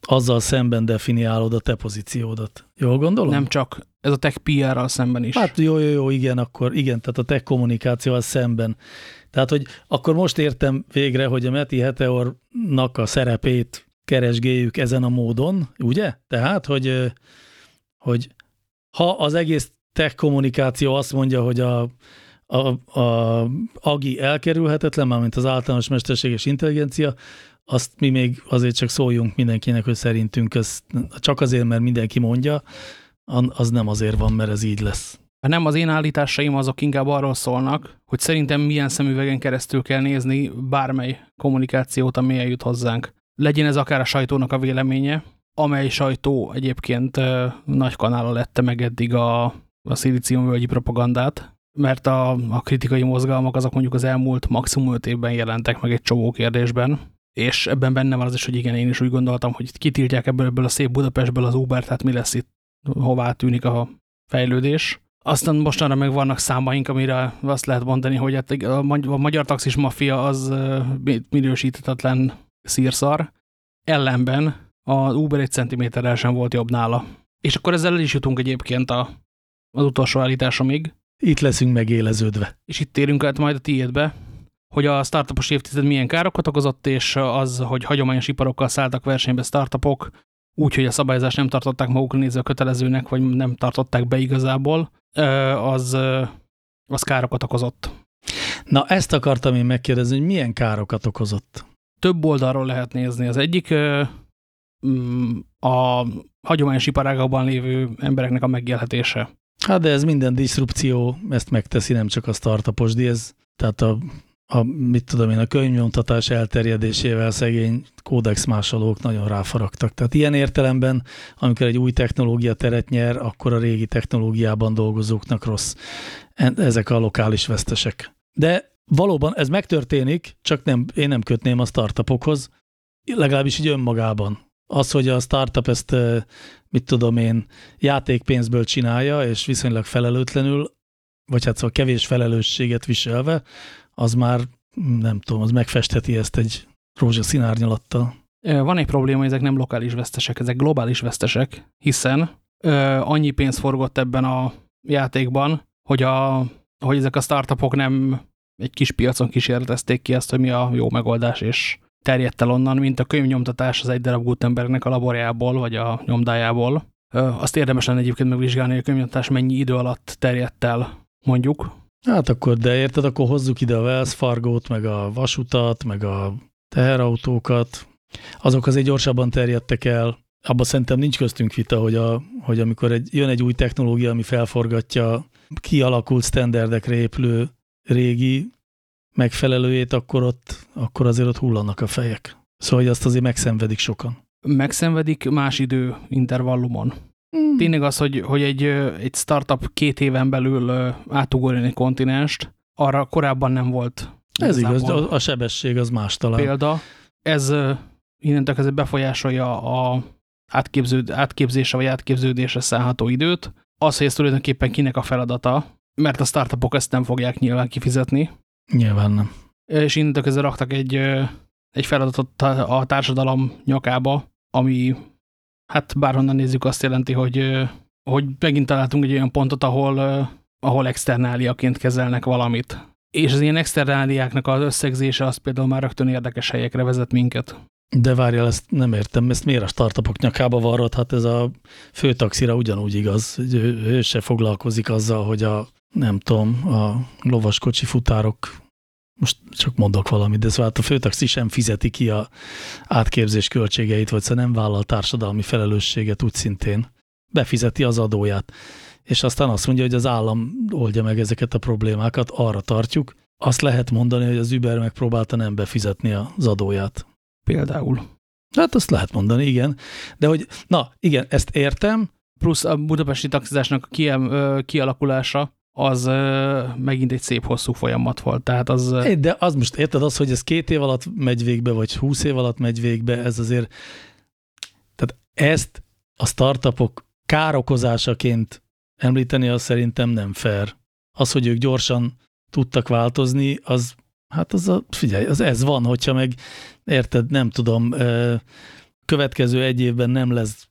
azzal szemben definiálod a te pozíciódat. Jól gondolom? Nem csak, ez a tech PR-ral szemben is. Hát jó, jó, jó, igen, akkor igen, tehát a tech kommunikációval szemben. Tehát, hogy akkor most értem végre, hogy a Meti Heteornak a szerepét keresgéljük ezen a módon, ugye? Tehát, hogy, hogy ha az egész tech kommunikáció azt mondja, hogy a, a, a AGI elkerülhetetlen, mármint az általános mesterséges intelligencia, azt mi még azért csak szóljunk mindenkinek, hogy szerintünk ez csak azért, mert mindenki mondja, az nem azért van, mert ez így lesz. Nem az én állításaim azok inkább arról szólnak, hogy szerintem milyen szemüvegen keresztül kell nézni bármely kommunikációt, ami eljut hozzánk legyen ez akár a sajtónak a véleménye, amely sajtó egyébként nagy kanála lette meg eddig a, a szilíciumvölgyi propagandát, mert a, a kritikai mozgalmak azok mondjuk az elmúlt maximum öt évben jelentek meg egy csomó kérdésben, és ebben benne van az is, hogy igen, én is úgy gondoltam, hogy kitiltják ebből, ebből a szép Budapestből az Uber, tehát mi lesz itt, hová tűnik a fejlődés. Aztán mostanra meg vannak számaink, amire azt lehet mondani, hogy hát a magyar taxis mafia az minősítetetlen szírszar, ellenben az Uber egy centiméterrel sem volt jobb nála. És akkor ezzel el is jutunk egyébként a, az utolsó állításomig. Itt leszünk megéleződve. És itt térünk át majd a tiédbe, hogy a startupos évtized milyen károkat okozott, és az, hogy hagyományos iparokkal szálltak versenybe startupok, úgy, hogy a szabályozást nem tartották magukra nézve kötelezőnek, vagy nem tartották be igazából, az, az károkat okozott. Na, ezt akartam én megkérdezni, hogy milyen károkat okozott? Több oldalról lehet nézni. Az egyik mm, a hagyományos iparágakban lévő embereknek a megélhetése. Hát de ez minden diszrupció ezt megteszi, nem csak a startupos, ez, tehát a, a, mit tudom én, a könyvnyomtatás elterjedésével szegény kódex másolók nagyon ráfaragtak. Tehát ilyen értelemben, amikor egy új technológia teret nyer, akkor a régi technológiában dolgozóknak rossz. Ezek a lokális vesztesek. De valóban ez megtörténik, csak nem, én nem kötném a startupokhoz, legalábbis így önmagában. Az, hogy a startup ezt, mit tudom én, játékpénzből csinálja, és viszonylag felelőtlenül, vagy hát szóval kevés felelősséget viselve, az már, nem tudom, az megfestheti ezt egy rózsaszín árnyalattal. Van egy probléma, hogy ezek nem lokális vesztesek, ezek globális vesztesek, hiszen ö, annyi pénz forgott ebben a játékban, hogy, a, hogy ezek a startupok nem egy kis piacon kísérletezték ki azt, hogy mi a jó megoldás, és terjedt el onnan, mint a könyvnyomtatás az egy darab Gutenbergnek a laborjából, vagy a nyomdájából. Azt érdemes lenne egyébként megvizsgálni, hogy a könyvnyomtatás mennyi idő alatt terjedt el, mondjuk. Hát akkor, de érted, akkor hozzuk ide a Wells Fargo-t, meg a vasutat, meg a teherautókat. Azok azért gyorsabban terjedtek el. Abban szerintem nincs köztünk vita, hogy, a, hogy amikor egy, jön egy új technológia, ami felforgatja kialakult standardekre épülő régi megfelelőjét, akkor ott, akkor azért ott hullanak a fejek. Szóval, hogy azt azért megszenvedik sokan. Megszenvedik más idő intervallumon. Mm. Tényleg az, hogy, hogy egy, egy startup két éven belül átugorjon egy kontinenst, arra korábban nem volt. Ez igaz, a, a sebesség az más talán. Példa, ez innentől kezdve befolyásolja a átképződ, átképzése vagy átképződésre szállható időt. Az, hogy ez tulajdonképpen kinek a feladata, mert a startupok ezt nem fogják nyilván kifizetni. Nyilván nem. És innentől kezdve raktak egy, egy feladatot a társadalom nyakába, ami hát bárhonnan nézzük azt jelenti, hogy, hogy megint találtunk egy olyan pontot, ahol, ahol externáliaként kezelnek valamit. És az ilyen externáliáknak az összegzése az például már rögtön érdekes helyekre vezet minket. De várjál, ezt nem értem, ezt miért a startupok nyakába varrod? Hát ez a főtaxira ugyanúgy igaz, ő, ő se foglalkozik azzal, hogy a nem tudom, a lovaskocsi futárok, most csak mondok valamit, de szóval hát a főtaxi sem fizeti ki a átképzés költségeit, vagy szóval nem vállal társadalmi felelősséget úgy szintén. Befizeti az adóját. És aztán azt mondja, hogy az állam oldja meg ezeket a problémákat, arra tartjuk. Azt lehet mondani, hogy az Uber megpróbálta nem befizetni az adóját. Például. Hát azt lehet mondani, igen. De hogy, na igen, ezt értem. Plusz a budapesti taxizásnak a kialakulása, az megint egy szép hosszú folyamat volt. Tehát az... De az most érted az, hogy ez két év alatt megy végbe, vagy húsz év alatt megy végbe, ez azért, tehát ezt a startupok károkozásaként említeni, az szerintem nem fair. Az, hogy ők gyorsan tudtak változni, az, hát az a, figyelj, az ez van, hogyha meg, érted, nem tudom, következő egy évben nem lesz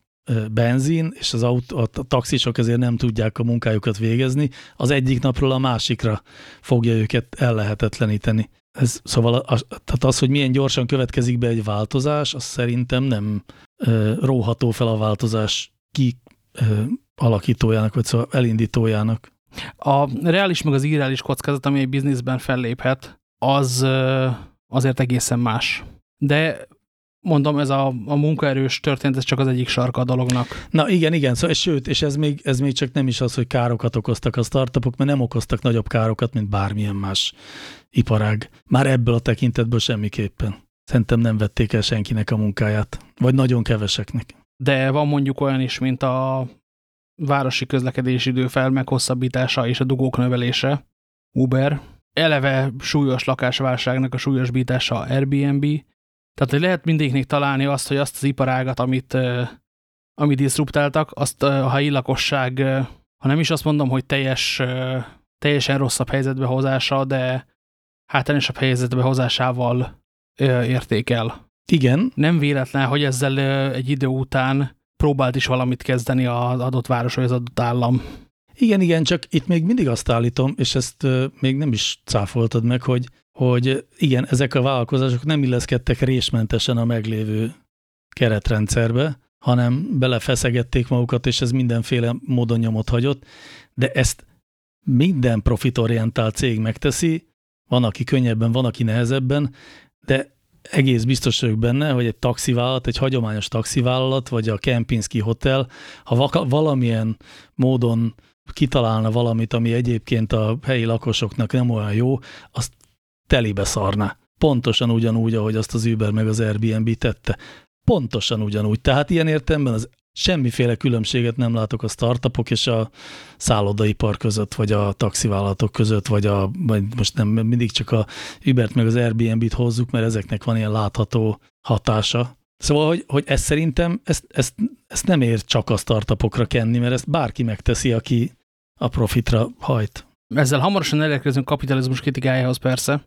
benzin, és az autó, a taxisok ezért nem tudják a munkájukat végezni, az egyik napról a másikra fogja őket ellehetetleníteni. Ez, szóval a, tehát az, hogy milyen gyorsan következik be egy változás, az szerintem nem e, róható fel a változás ki e, alakítójának, vagy szóval elindítójának. A reális meg az irreális kockázat, ami egy bizniszben felléphet, az azért egészen más. De mondom, ez a, a munkaerős történet, ez csak az egyik sarka a dolognak. Na igen, igen, szóval, sőt, és ez még, ez még csak nem is az, hogy károkat okoztak a startupok, mert nem okoztak nagyobb károkat, mint bármilyen más iparág. Már ebből a tekintetből semmiképpen. Szerintem nem vették el senkinek a munkáját, vagy nagyon keveseknek. De van mondjuk olyan is, mint a városi közlekedési idő fel meghosszabbítása és a dugók növelése, Uber, eleve súlyos lakásválságnak a súlyosbítása Airbnb, tehát, hogy lehet mindegyiknek találni azt, hogy azt az iparágat, amit, amit diszruptáltak, azt a helyi lakosság, ha nem is azt mondom, hogy teljes, teljesen rosszabb helyzetbe hozása, de hátrányosabb helyzetbe hozásával értékel. Igen. Nem véletlen, hogy ezzel egy idő után próbált is valamit kezdeni az adott város vagy az adott állam. Igen, igen, csak itt még mindig azt állítom, és ezt még nem is cáfoltad meg, hogy hogy igen, ezek a vállalkozások nem illeszkedtek résmentesen a meglévő keretrendszerbe, hanem belefeszegették magukat, és ez mindenféle módon nyomot hagyott, de ezt minden profitorientált cég megteszi, van, aki könnyebben, van, aki nehezebben, de egész biztos vagyok benne, hogy egy taxivállalat, egy hagyományos taxivállalat, vagy a Kempinski Hotel, ha valamilyen módon kitalálna valamit, ami egyébként a helyi lakosoknak nem olyan jó, azt telibe szarna. Pontosan ugyanúgy, ahogy azt az Uber meg az Airbnb tette. Pontosan ugyanúgy. Tehát ilyen értelemben az semmiféle különbséget nem látok a startupok és a szállodaipar között, vagy a taxivállalatok között, vagy, a, vagy most nem mindig csak a Ubert meg az Airbnb-t hozzuk, mert ezeknek van ilyen látható hatása. Szóval, hogy, hogy ezt szerintem, ezt, ezt, ezt nem ér csak a startupokra kenni, mert ezt bárki megteszi, aki a profitra hajt. Ezzel hamarosan elérkezünk kapitalizmus kritikájához persze.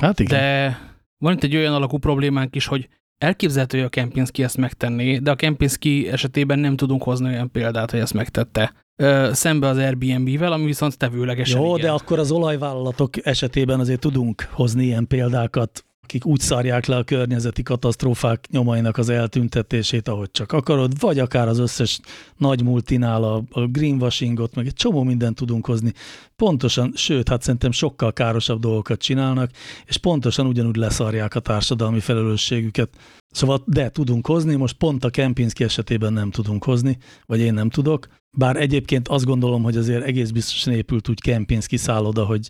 Hát igen. De van itt egy olyan alakú problémánk is, hogy elképzelhető, hogy a Kempinski ezt megtenné, de a Kempinski esetében nem tudunk hozni olyan példát, hogy ezt megtette. Ö, szembe az Airbnb-vel, ami viszont tevőlegesen Jó, igen. de akkor az olajvállalatok esetében azért tudunk hozni ilyen példákat akik úgy szárják le a környezeti katasztrófák nyomainak az eltüntetését, ahogy csak akarod, vagy akár az összes nagy multinál a, a greenwashingot, meg egy csomó mindent tudunk hozni. Pontosan, sőt, hát szerintem sokkal károsabb dolgokat csinálnak, és pontosan ugyanúgy leszarják a társadalmi felelősségüket. Szóval, de tudunk hozni, most pont a Kempinski esetében nem tudunk hozni, vagy én nem tudok, bár egyébként azt gondolom, hogy azért egész biztosan épült úgy Kempinski szálloda, hogy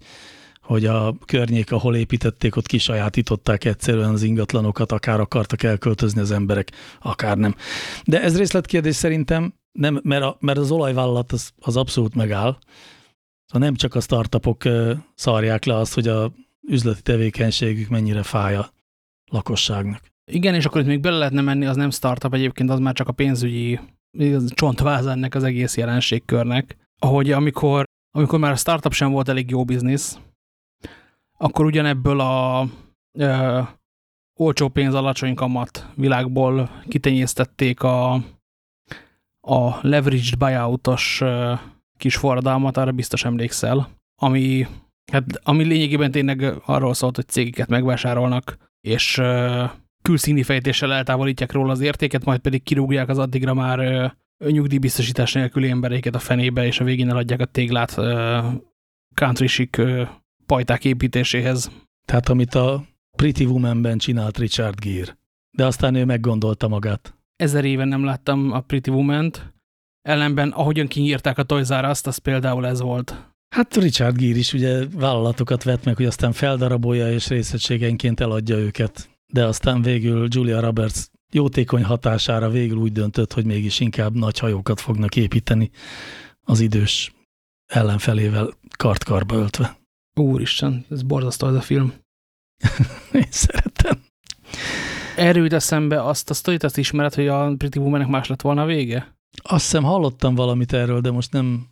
hogy a környék, ahol építették, ott kisajátították egyszerűen az ingatlanokat, akár akartak elköltözni az emberek, akár nem. De ez részletkérdés szerintem, nem, mert, a, mert az olajvállalat az, az abszolút megáll. Szóval nem csak a startupok szarják le azt, hogy a üzleti tevékenységük mennyire fáj a lakosságnak. Igen, és akkor itt még bele lehetne menni, az nem startup egyébként, az már csak a pénzügyi csontváz ennek az egész jelenségkörnek. Ahogy amikor, amikor már a startup sem volt elég jó biznisz, akkor ugyanebből a ö, olcsó pénz, alacsony kamat világból kitenyésztették a, a leveraged buyoutos kis forradalmat, arra biztos emlékszel, ami, hát, ami lényegében tényleg arról szólt, hogy cégeket megvásárolnak, és ö, külszíni fejtéssel eltávolítják róla az értéket, majd pedig kirúgják az addigra már ö, nyugdíjbiztosítás nélküli embereiket a fenébe, és a végén eladják a téglát country chic pajták építéséhez. Tehát amit a Pretty Woman-ben csinált Richard Gere. De aztán ő meggondolta magát. Ezer éven nem láttam a Pretty Woman-t. Ellenben, ahogyan kinyírták a Toys R Us-t, az például ez volt. Hát Richard Gere is ugye vállalatokat vett meg, hogy aztán feldarabolja és részegységenként eladja őket. De aztán végül Julia Roberts jótékony hatására végül úgy döntött, hogy mégis inkább nagy hajókat fognak építeni az idős ellenfelével kartkarba öltve. Úristen, ez borzasztó ez a film. Én szeretem. Erről eszembe azt a sztorit, azt ismered, hogy a Pretty Woman-nek más lett volna a vége? Azt hiszem hallottam valamit erről, de most nem,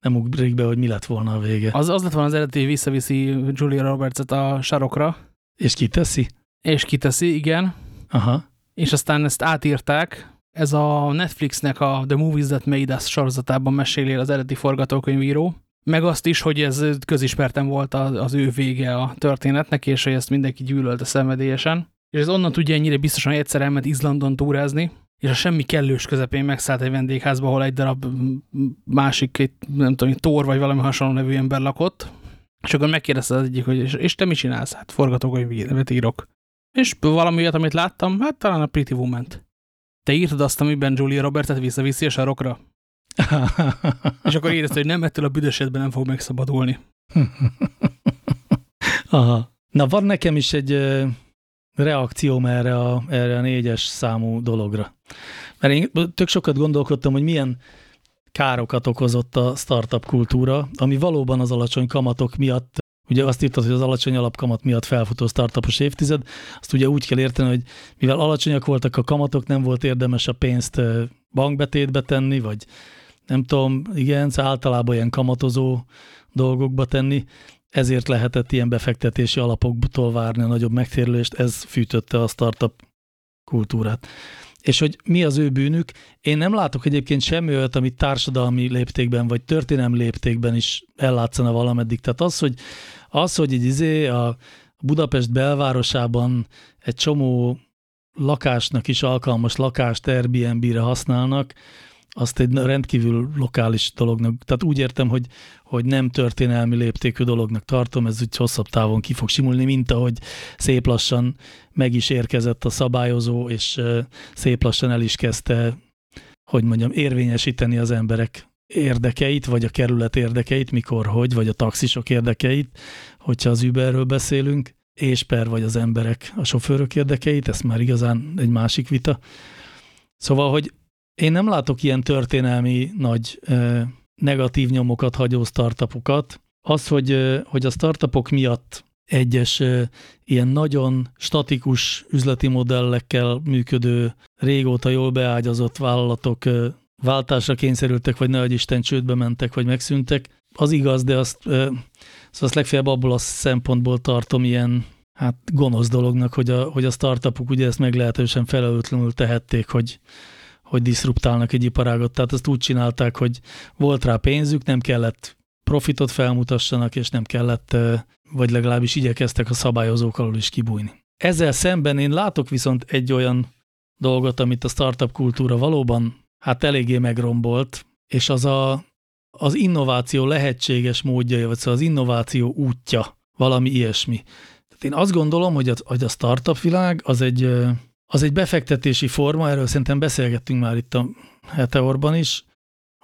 nem ugrik be, hogy mi lett volna a vége. Az, az lett volna az eredeti, hogy visszaviszi Julia Roberts-et a sarokra. És kiteszi? És kiteszi, igen. Aha. És aztán ezt átírták. Ez a Netflixnek a The Movies That Made Us sorozatában meséli az eredeti forgatókönyvíró. Meg azt is, hogy ez közismerten volt az ő vége a történetnek, és hogy ezt mindenki gyűlölte szenvedélyesen. És ez onnan tudja ennyire biztosan, egyszer elment Izlandon túrázni, és a semmi kellős közepén megszállt egy vendégházba, ahol egy darab másik, egy, nem tudom, tor vagy valami hasonló nevű ember lakott, és akkor megkérdezte az egyik, hogy és, és te mit csinálsz? Hát forgatókönyvet írok. És valami olyat, amit láttam, hát talán a Pretty woman -t. Te írtad azt, amiben Julia Robertet visszaviszi a sarokra? És akkor érezte, hogy nem ettől a büdösetben nem fog megszabadulni. Aha. Na, van nekem is egy ö, reakcióm erre a, erre a négyes számú dologra. Mert én tök sokat gondolkodtam, hogy milyen károkat okozott a startup kultúra, ami valóban az alacsony kamatok miatt, ugye azt írtad, hogy az alacsony alapkamat miatt felfutó startupos évtized, azt ugye úgy kell érteni, hogy mivel alacsonyak voltak a kamatok, nem volt érdemes a pénzt bankbetétbe tenni, vagy nem tudom, igen, általában ilyen kamatozó dolgokba tenni, ezért lehetett ilyen befektetési alapoktól várni a nagyobb megtérülést, ez fűtötte a startup kultúrát. És hogy mi az ő bűnük, én nem látok egyébként semmi olyat, amit társadalmi léptékben, vagy történelmi léptékben is ellátszana valameddig. Tehát az, hogy, az, hogy egy izé a, Budapest belvárosában egy csomó lakásnak is alkalmas lakást Airbnb-re használnak, azt egy rendkívül lokális dolognak, tehát úgy értem, hogy, hogy nem történelmi léptékű dolognak tartom, ez úgy hosszabb távon ki fog simulni, mint ahogy szép lassan meg is érkezett a szabályozó, és szép lassan el is kezdte, hogy mondjam, érvényesíteni az emberek érdekeit, vagy a kerület érdekeit, mikor, hogy, vagy a taxisok érdekeit, hogyha az Uberről beszélünk, és per vagy az emberek, a sofőrök érdekeit, ez már igazán egy másik vita. Szóval, hogy én nem látok ilyen történelmi nagy negatív nyomokat hagyó startupokat. Az, hogy, hogy a startupok miatt egyes ilyen nagyon statikus üzleti modellekkel működő, régóta jól beágyazott vállalatok váltásra kényszerültek, vagy nehogy Isten csődbe mentek, vagy megszűntek. Az igaz, de azt, szóval azt legfeljebb abból a szempontból tartom ilyen hát gonosz dolognak, hogy a, hogy a startupok ugye ezt meglehetősen felelőtlenül tehették, hogy, hogy diszruptálnak egy iparágot. Tehát ezt úgy csinálták, hogy volt rá pénzük, nem kellett profitot felmutassanak, és nem kellett, vagy legalábbis igyekeztek a szabályozók alól is kibújni. Ezzel szemben én látok viszont egy olyan dolgot, amit a startup kultúra valóban hát eléggé megrombolt, és az a, az innováció lehetséges módja, vagy szóval az innováció útja, valami ilyesmi. Tehát én azt gondolom, hogy a, hogy a startup világ az egy az egy befektetési forma, erről szerintem beszélgettünk már itt a Heteorban is,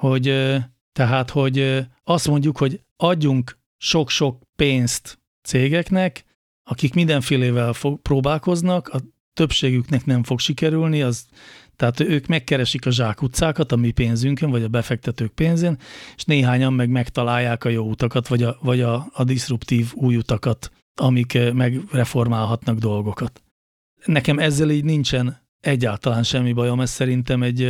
hogy tehát, hogy azt mondjuk, hogy adjunk sok-sok pénzt cégeknek, akik mindenfélevel fog, próbálkoznak, a többségüknek nem fog sikerülni, az, tehát ők megkeresik a zsákutcákat a mi pénzünkön, vagy a befektetők pénzén, és néhányan meg megtalálják a jó utakat, vagy a, vagy a, a diszruptív új utakat, amik megreformálhatnak dolgokat. Nekem ezzel így nincsen egyáltalán semmi bajom, ez szerintem egy,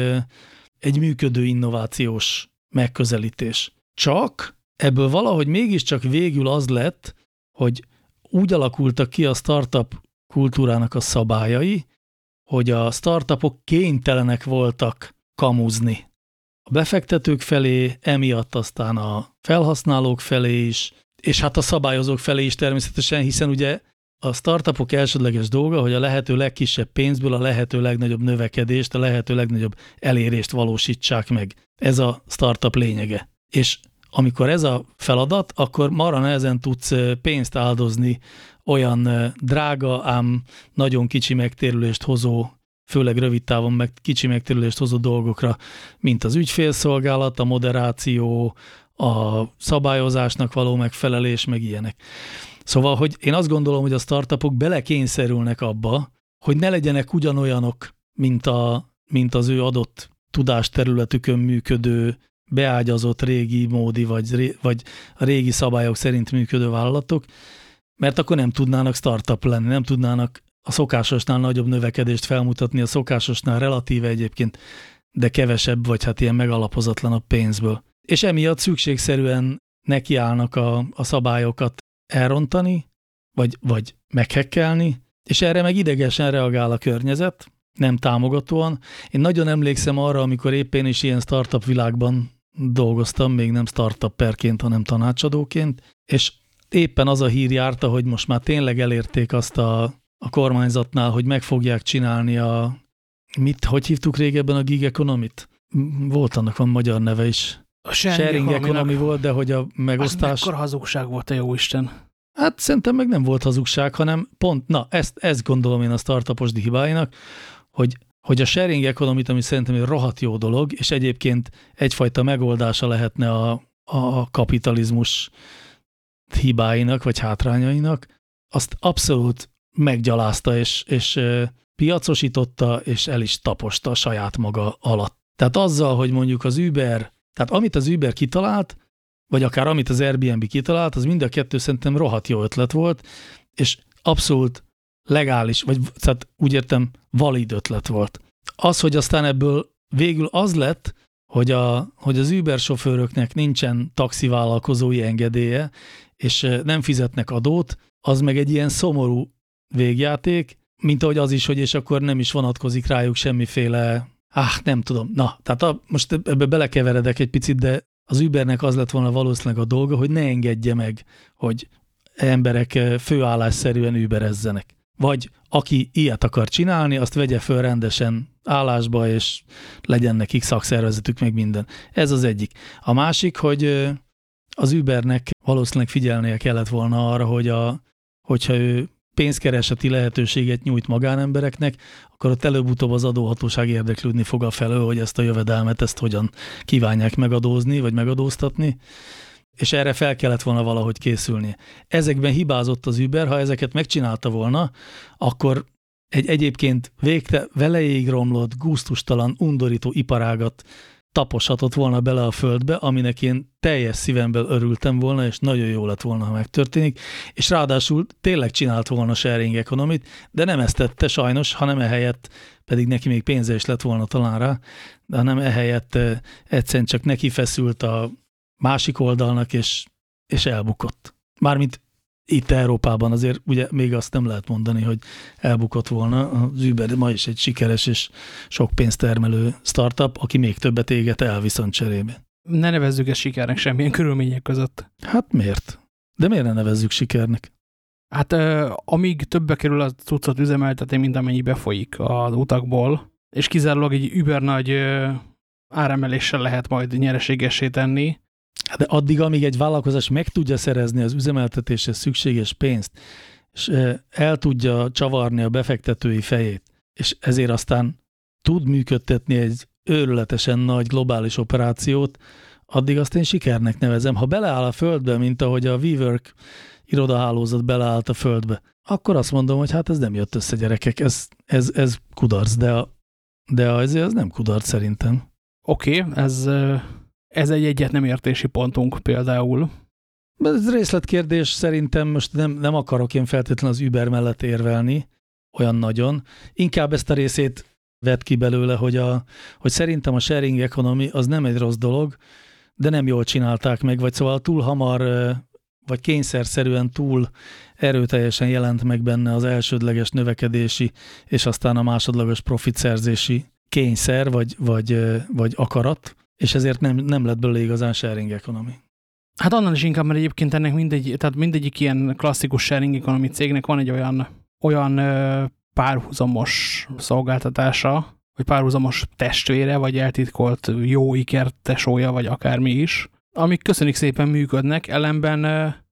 egy működő innovációs megközelítés. Csak ebből valahogy mégiscsak végül az lett, hogy úgy alakultak ki a startup kultúrának a szabályai, hogy a startupok kénytelenek voltak kamuzni. A befektetők felé, emiatt aztán a felhasználók felé is, és hát a szabályozók felé is természetesen, hiszen ugye a startupok elsődleges dolga, hogy a lehető legkisebb pénzből a lehető legnagyobb növekedést, a lehető legnagyobb elérést valósítsák meg. Ez a startup lényege. És amikor ez a feladat, akkor marra nehezen tudsz pénzt áldozni olyan drága, ám nagyon kicsi megtérülést hozó, főleg rövid távon meg kicsi megtérülést hozó dolgokra, mint az ügyfélszolgálat, a moderáció, a szabályozásnak való megfelelés, meg ilyenek. Szóval, hogy én azt gondolom, hogy a startupok belekényszerülnek abba, hogy ne legyenek ugyanolyanok, mint, a, mint az ő adott tudásterületükön működő, beágyazott régi módi, vagy, vagy a régi szabályok szerint működő vállalatok, mert akkor nem tudnának startup lenni, nem tudnának a szokásosnál nagyobb növekedést felmutatni, a szokásosnál relatíve egyébként, de kevesebb, vagy hát ilyen megalapozatlanabb pénzből. És emiatt szükségszerűen nekiállnak a, a szabályokat elrontani, vagy, vagy meghekkelni, és erre meg idegesen reagál a környezet, nem támogatóan. Én nagyon emlékszem arra, amikor éppen is ilyen startup világban dolgoztam, még nem startupperként, hanem tanácsadóként, és éppen az a hír járta, hogy most már tényleg elérték azt a, a kormányzatnál, hogy meg fogják csinálni a, mit, hogy hívtuk régebben a gig economy-t? Volt annak van magyar neve is. A sharing, sharing economy volt, de hogy a megosztás... Az mekkora hazugság volt a jó Isten. Hát szerintem meg nem volt hazugság, hanem pont, na, ezt, ezt gondolom én a startupos hibáinak, hogy, hogy a sharing economy ami szerintem egy rohadt jó dolog, és egyébként egyfajta megoldása lehetne a, a kapitalizmus hibáinak, vagy hátrányainak, azt abszolút meggyalázta, és, és piacosította, és el is taposta saját maga alatt. Tehát azzal, hogy mondjuk az Uber tehát amit az Uber kitalált, vagy akár amit az Airbnb kitalált, az mind a kettő szerintem rohadt jó ötlet volt, és abszolút legális, vagy tehát úgy értem, valid ötlet volt. Az, hogy aztán ebből végül az lett, hogy, a, hogy az Uber sofőröknek nincsen taxivállalkozói engedélye, és nem fizetnek adót, az meg egy ilyen szomorú végjáték, mint ahogy az is, hogy és akkor nem is vonatkozik rájuk semmiféle Ah, nem tudom. Na, tehát a, most ebbe belekeveredek egy picit, de az Ubernek az lett volna valószínűleg a dolga, hogy ne engedje meg, hogy emberek főállásszerűen überezzenek. Vagy aki ilyet akar csinálni, azt vegye föl rendesen állásba, és legyen nekik szakszervezetük, meg minden. Ez az egyik. A másik, hogy az Ubernek valószínűleg figyelnie kellett volna arra, hogy a, hogyha ő pénzkereseti lehetőséget nyújt magánembereknek, akkor ott előbb-utóbb az adóhatóság érdeklődni fog a felől, hogy ezt a jövedelmet, ezt hogyan kívánják megadózni, vagy megadóztatni, és erre fel kellett volna valahogy készülni. Ezekben hibázott az Uber, ha ezeket megcsinálta volna, akkor egy egyébként végte, veleig romlott, gusztustalan, undorító iparágat taposhatott volna bele a földbe, aminek én teljes szívemből örültem volna, és nagyon jó lett volna, ha megtörténik, és ráadásul tényleg csinált volna sharing economy de nem ezt tette sajnos, hanem ehelyett pedig neki még pénze is lett volna talán rá, de hanem ehelyett eh, egyszerűen csak neki feszült a másik oldalnak, és, és elbukott. Mármint itt Európában azért ugye még azt nem lehet mondani, hogy elbukott volna. Az Uber ma is egy sikeres és sok pénzt termelő startup, aki még többet éget el viszont cserébe. Ne nevezzük ezt sikernek semmilyen körülmények között. Hát miért? De miért ne nevezzük sikernek? Hát amíg többe kerül a cuccot üzemeltetni, mint amennyi befolyik az utakból, és kizárólag egy über nagy áremeléssel lehet majd nyereségessé tenni, de addig, amíg egy vállalkozás meg tudja szerezni az üzemeltetéshez szükséges pénzt, és el tudja csavarni a befektetői fejét, és ezért aztán tud működtetni egy őrületesen nagy globális operációt, addig azt én sikernek nevezem. Ha beleáll a földbe, mint ahogy a WeWork irodahálózat beleállt a földbe, akkor azt mondom, hogy hát ez nem jött össze gyerekek, ez, ez, ez kudarc, de, a, de a, ez, ez nem kudarc szerintem. Oké, okay, ez ez egy egyet nem értési pontunk például. Ez részletkérdés szerintem most nem, nem akarok én feltétlenül az Uber mellett érvelni olyan nagyon. Inkább ezt a részét vett ki belőle, hogy, a, hogy szerintem a sharing economy az nem egy rossz dolog, de nem jól csinálták meg, vagy szóval túl hamar, vagy kényszerszerűen túl erőteljesen jelent meg benne az elsődleges növekedési, és aztán a másodlagos profitszerzési kényszer, vagy, vagy, vagy akarat, és ezért nem, nem lett belőle igazán sharing economy. Hát annál is inkább, mert egyébként ennek mindegy, tehát mindegyik ilyen klasszikus sharing economy cégnek van egy olyan, olyan párhuzamos szolgáltatása, vagy párhuzamos testvére, vagy eltitkolt jó iker tesója, vagy akármi is, amik köszönik szépen működnek, ellenben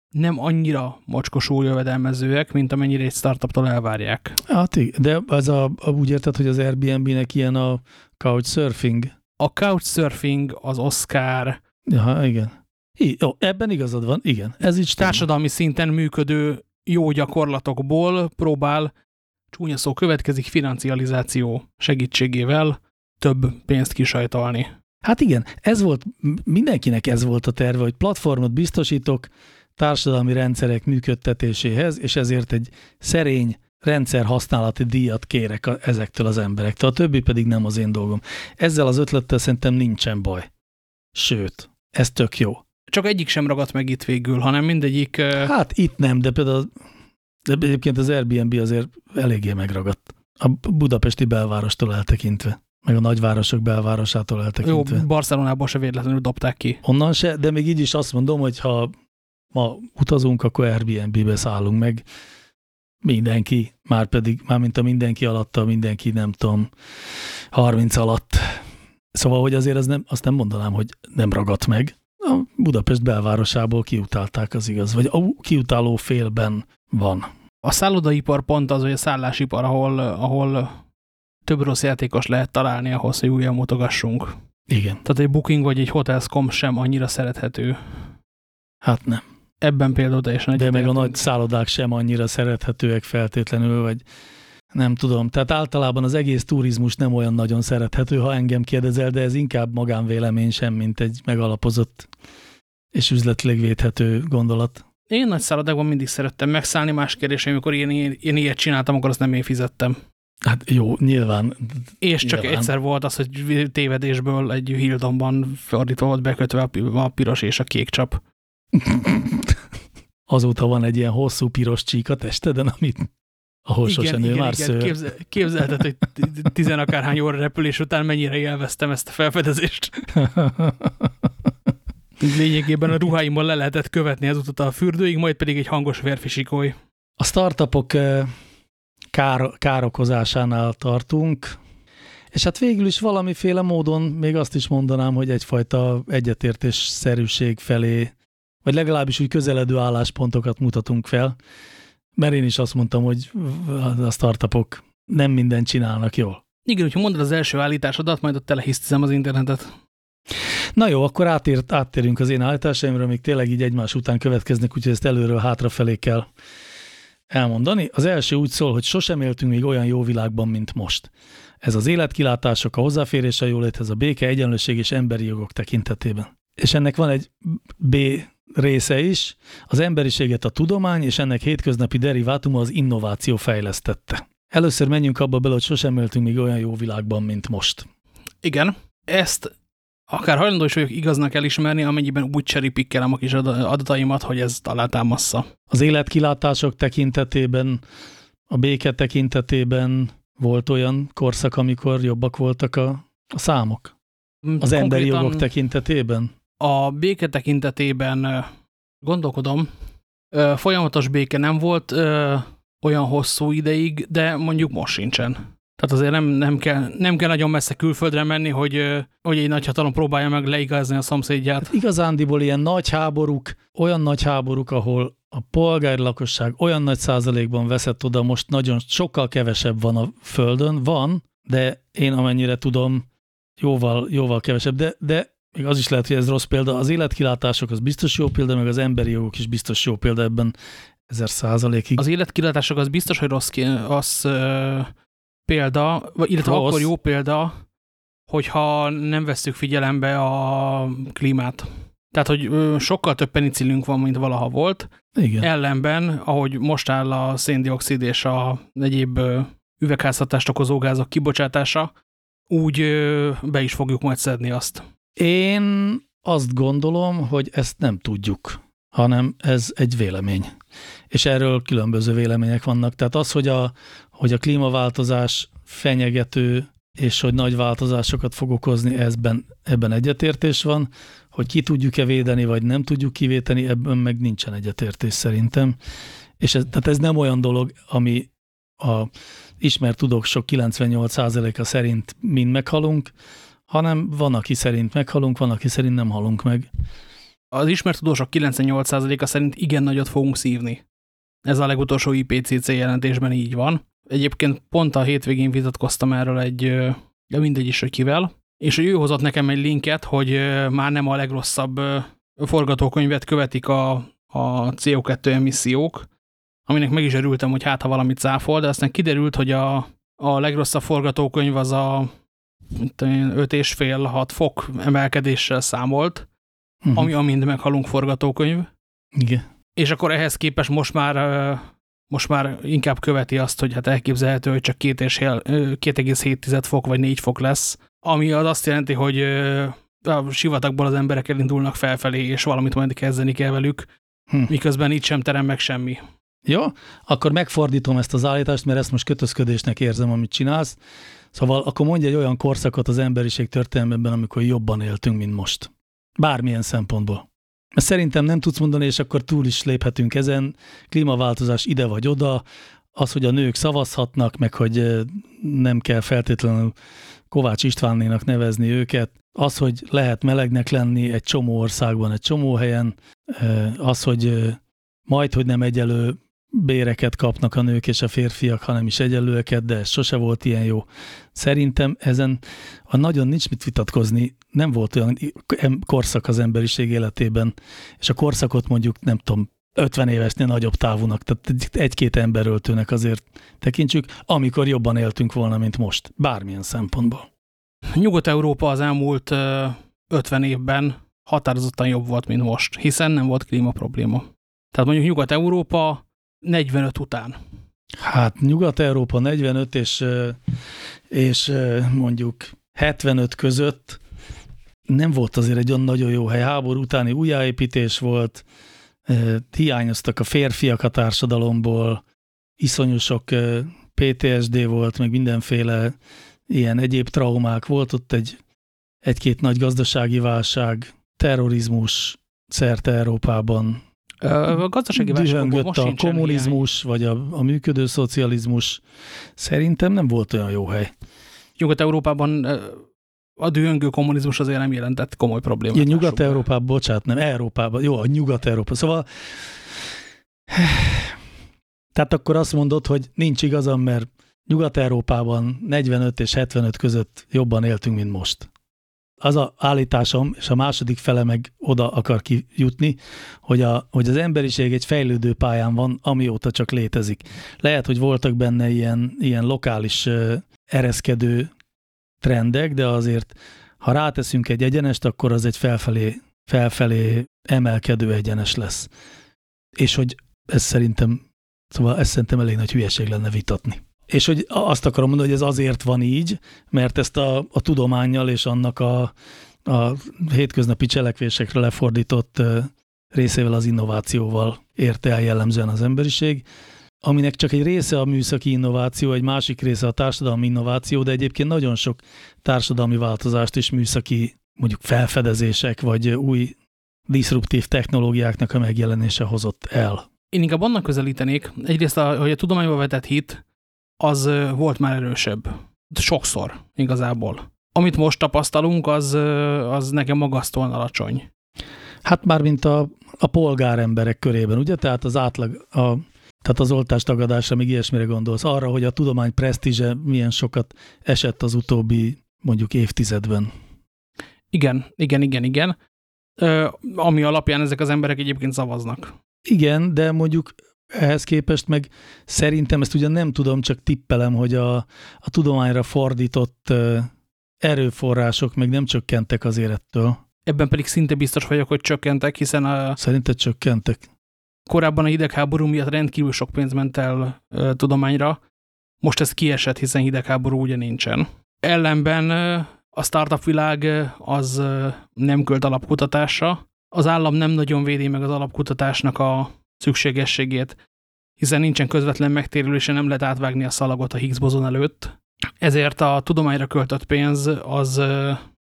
nem annyira mocskosul jövedelmezőek, mint amennyire egy startuptól elvárják. Hát de az a, a, úgy érted, hogy az Airbnb-nek ilyen a couchsurfing a couchsurfing, az Oscar. Ja, igen. I, jó, ebben igazad van, igen. Ez így társadalmi szinten működő jó gyakorlatokból próbál, csúnya szó következik, financializáció segítségével több pénzt kisajtalni. Hát igen, ez volt, mindenkinek ez volt a terve, hogy platformot biztosítok társadalmi rendszerek működtetéséhez, és ezért egy szerény rendszer használati díjat kérek a, ezektől az emberektől, a többi pedig nem az én dolgom. Ezzel az ötlettel szerintem nincsen baj. Sőt, ez tök jó. Csak egyik sem ragadt meg itt végül, hanem mindegyik... Hát itt nem, de például de egyébként az Airbnb azért eléggé megragadt. A budapesti belvárostól eltekintve, meg a nagyvárosok belvárosától eltekintve. Jó, Barcelonából se véletlenül dobták ki. Onnan se, de még így is azt mondom, hogy ha ma utazunk, akkor Airbnb-be szállunk meg mindenki, már pedig, már mint a mindenki alatta, mindenki nem tudom, 30 alatt. Szóval, hogy azért az nem, azt nem mondanám, hogy nem ragadt meg. A Budapest belvárosából kiutálták az igaz, vagy a kiutáló félben van. A szállodaipar pont az, hogy a szállásipar, ahol, ahol több rossz játékos lehet találni ahhoz, hogy újra mutogassunk. Igen. Tehát egy Booking vagy egy Hotels.com sem annyira szerethető. Hát nem ebben például teljesen De meg a nagy szállodák sem annyira szerethetőek feltétlenül, vagy nem tudom. Tehát általában az egész turizmus nem olyan nagyon szerethető, ha engem kérdezel, de ez inkább magánvélemény sem, mint egy megalapozott és üzletileg védhető gondolat. Én nagy szállodákban mindig szerettem megszállni, más kérdés, amikor én, én, én ilyet csináltam, akkor azt nem én fizettem. Hát jó, nyilván. És csak nyilván. egyszer volt az, hogy tévedésből egy Hildonban fordítva volt bekötve a piros és a kék csap. Azóta van egy ilyen hosszú piros csík a testeden, amit ahol igen, sosem igen, már igen. szőr. Képzel, képzelheted, hogy tizenakárhány óra repülés után mennyire élveztem ezt a felfedezést. Lényegében a ruháimmal le lehetett követni utat a fürdőig, majd pedig egy hangos sikoly. A startupok kár, károkozásánál tartunk, és hát végül is valamiféle módon még azt is mondanám, hogy egyfajta egyetértés szerűség felé, vagy legalábbis úgy közeledő álláspontokat mutatunk fel, mert én is azt mondtam, hogy a startupok nem mindent csinálnak jól. Igen, hogyha mondod az első állításodat, majd ott telehisztizem az internetet. Na jó, akkor átért, áttérünk az én állításaimra, amik tényleg így egymás után következnek, úgyhogy ezt előről hátrafelé kell elmondani. Az első úgy szól, hogy sosem éltünk még olyan jó világban, mint most. Ez az életkilátások, a hozzáférés a jóléthez, a béke, egyenlőség és emberi jogok tekintetében. És ennek van egy B része is, az emberiséget a tudomány és ennek hétköznapi derivátuma az innováció fejlesztette. Először menjünk abba bele, hogy sosem éltünk még olyan jó világban, mint most. Igen, ezt akár hajlandó is vagyok igaznak elismerni, amennyiben úgy cseripikkelem a kis adataimat, hogy ez alátámassza. Az életkilátások tekintetében, a béke tekintetében volt olyan korszak, amikor jobbak voltak a, a számok? Az emberi jogok tekintetében? A béke tekintetében gondolkodom, folyamatos béke nem volt olyan hosszú ideig, de mondjuk most sincsen. Tehát azért nem, nem, kell, nem kell nagyon messze külföldre menni, hogy, hogy egy nagy hatalom próbálja meg leigazni a szomszédját. Hát igazándiból ilyen nagy háborúk, olyan nagy háborúk, ahol a polgári lakosság olyan nagy százalékban veszett oda, most nagyon sokkal kevesebb van a földön, van, de én amennyire tudom, jóval, jóval kevesebb, de, de még az is lehet, hogy ez rossz példa. Az életkilátások az biztos jó példa, meg az emberi jogok is biztos jó példa ebben ezer százalékig. Az életkilátások az biztos, hogy rossz, az példa, illetve Rossz. akkor jó példa, hogyha nem vesszük figyelembe a klímát. Tehát, hogy sokkal több penicillünk van, mint valaha volt. Igen. Ellenben, ahogy most áll a széndiokszid és a egyéb üvegházhatást okozó gázok kibocsátása, úgy be is fogjuk majd szedni azt. Én azt gondolom, hogy ezt nem tudjuk, hanem ez egy vélemény. És erről különböző vélemények vannak. Tehát az, hogy a, hogy a klímaváltozás fenyegető, és hogy nagy változásokat fog okozni, ezben, ebben egyetértés van, hogy ki tudjuk-e védeni, vagy nem tudjuk kivéteni, ebben meg nincsen egyetértés szerintem. És ez, tehát ez nem olyan dolog, ami a ismert tudósok 98%-a szerint mind meghalunk, hanem van, aki szerint meghalunk, van, aki szerint nem halunk meg. Az ismert tudósok 98%-a szerint igen nagyot fogunk szívni. Ez a legutolsó IPCC jelentésben így van. Egyébként pont a hétvégén vitatkoztam erről egy, de mindegy is, hogy kivel, és ő hozott nekem egy linket, hogy már nem a legrosszabb forgatókönyvet követik a, a CO2 emissziók, aminek meg is örültem, hogy hát ha valamit cáfol, de aztán kiderült, hogy a, a legrosszabb forgatókönyv az a 5,5-6 fok emelkedéssel számolt, uh mhm. -huh. ami amint meghalunk forgatókönyv. Igen. És akkor ehhez képest most már most már inkább követi azt, hogy hát elképzelhető, hogy csak 2,7 fok vagy 4 fok lesz, ami az azt jelenti, hogy a sivatagból az emberek elindulnak felfelé, és valamit majd kezdeni kell velük, hm. miközben itt sem terem meg semmi. Jó, akkor megfordítom ezt az állítást, mert ezt most kötözködésnek érzem, amit csinálsz. Szóval akkor mondj egy olyan korszakot az emberiség történelmében, amikor jobban éltünk, mint most. Bármilyen szempontból. Szerintem nem tudsz mondani, és akkor túl is léphetünk ezen. Klímaváltozás ide vagy oda, az, hogy a nők szavazhatnak, meg hogy nem kell feltétlenül Kovács Istvánnénak nevezni őket, az, hogy lehet melegnek lenni egy csomó országban, egy csomó helyen, az, hogy majd, hogy nem egyelő béreket kapnak a nők és a férfiak, hanem is egyenlőeket, de ez sose volt ilyen jó. Szerintem ezen a nagyon nincs mit vitatkozni, nem volt olyan korszak az emberiség életében, és a korszakot mondjuk nem tudom, 50 évesnél nagyobb távúnak, tehát egy-két emberöltőnek azért tekintsük, amikor jobban éltünk volna, mint most, bármilyen szempontból. Nyugat-Európa az elmúlt 50 évben határozottan jobb volt, mint most, hiszen nem volt klíma probléma. Tehát mondjuk Nyugat-Európa 45 után? Hát Nyugat-Európa 45 és, és mondjuk 75 között nem volt azért egy olyan nagyon jó hely. Háború utáni újjáépítés volt, hiányoztak a férfiak a társadalomból, iszonyú sok PTSD volt, meg mindenféle ilyen egyéb traumák volt, ott egy egy-két nagy gazdasági válság, terrorizmus szerte Európában a gazdasági dühöngött a kommunizmus, ilyen. vagy a, a működő szocializmus. Szerintem nem volt olyan jó hely. Nyugat-Európában a dühöngő kommunizmus azért nem jelentett komoly problémát. Ja, Nyugat-Európában, bocsánat, nem, Európában. Jó, a Nyugat-Európa. Szóval tehát akkor azt mondod, hogy nincs igazam, mert Nyugat-Európában 45 és 75 között jobban éltünk, mint most. Az a állításom, és a második fele meg oda akar kijutni, hogy, a, hogy az emberiség egy fejlődő pályán van, amióta csak létezik. Lehet, hogy voltak benne ilyen, ilyen lokális ereszkedő trendek, de azért, ha ráteszünk egy egyenest, akkor az egy felfelé, felfelé emelkedő egyenes lesz. És hogy ez szerintem, szóval ez szerintem elég nagy hülyeség lenne vitatni. És hogy azt akarom mondani, hogy ez azért van így, mert ezt a, a tudományjal és annak a, a hétköznapi cselekvésekre lefordított részével az innovációval érte el jellemzően az emberiség, aminek csak egy része a műszaki innováció, egy másik része a társadalmi innováció, de egyébként nagyon sok társadalmi változást és műszaki mondjuk felfedezések, vagy új diszruptív technológiáknak a megjelenése hozott el. Én inkább annak közelítenék, egyrészt, a, hogy a tudományba vetett hit, az volt már erősebb. Sokszor igazából. Amit most tapasztalunk, az, az nekem magasztóan alacsony. Hát már mint a, a polgáremberek körében, ugye? Tehát az átlag, a, tehát az oltás tagadásra még ilyesmire gondolsz. Arra, hogy a tudomány presztízse milyen sokat esett az utóbbi mondjuk évtizedben. Igen, igen, igen, igen. Ö, ami alapján ezek az emberek egyébként szavaznak. Igen, de mondjuk ehhez képest meg szerintem, ezt ugyan nem tudom, csak tippelem, hogy a, a tudományra fordított erőforrások meg nem csökkentek az érettől. Ebben pedig szinte biztos vagyok, hogy csökkentek, hiszen a... Szerinted csökkentek? Korábban a hidegháború miatt rendkívül sok pénz ment el e, tudományra, most ez kiesett, hiszen hidegháború ugye nincsen. Ellenben a startup világ az nem költ alapkutatásra, az állam nem nagyon védi meg az alapkutatásnak a szükségességét, hiszen nincsen közvetlen megtérülése, nem lehet átvágni a szalagot a Higgs bozon előtt. Ezért a tudományra költött pénz az,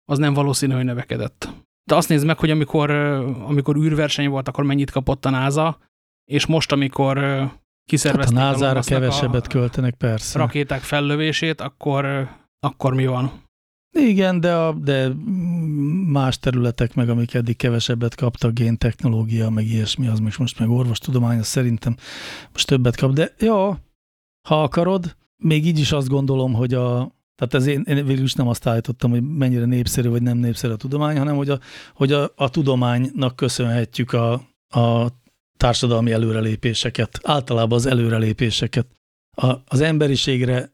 az nem valószínű, hogy növekedett. De azt nézd meg, hogy amikor, amikor űrverseny volt, akkor mennyit kapott a NASA, és most, amikor kiszervezték hát a NASA-ra kevesebbet a költenek, persze. rakéták fellövését, akkor, akkor mi van? Igen, de, a, de más területek meg, amik eddig kevesebbet kaptak, géntechnológia, meg ilyesmi, az most, most meg orvostudomány, szerintem most többet kap. De jó, ha akarod, még így is azt gondolom, hogy a, tehát ez én, én végül is nem azt állítottam, hogy mennyire népszerű vagy nem népszerű a tudomány, hanem hogy a, hogy a, a tudománynak köszönhetjük a, a társadalmi előrelépéseket, általában az előrelépéseket. A, az emberiségre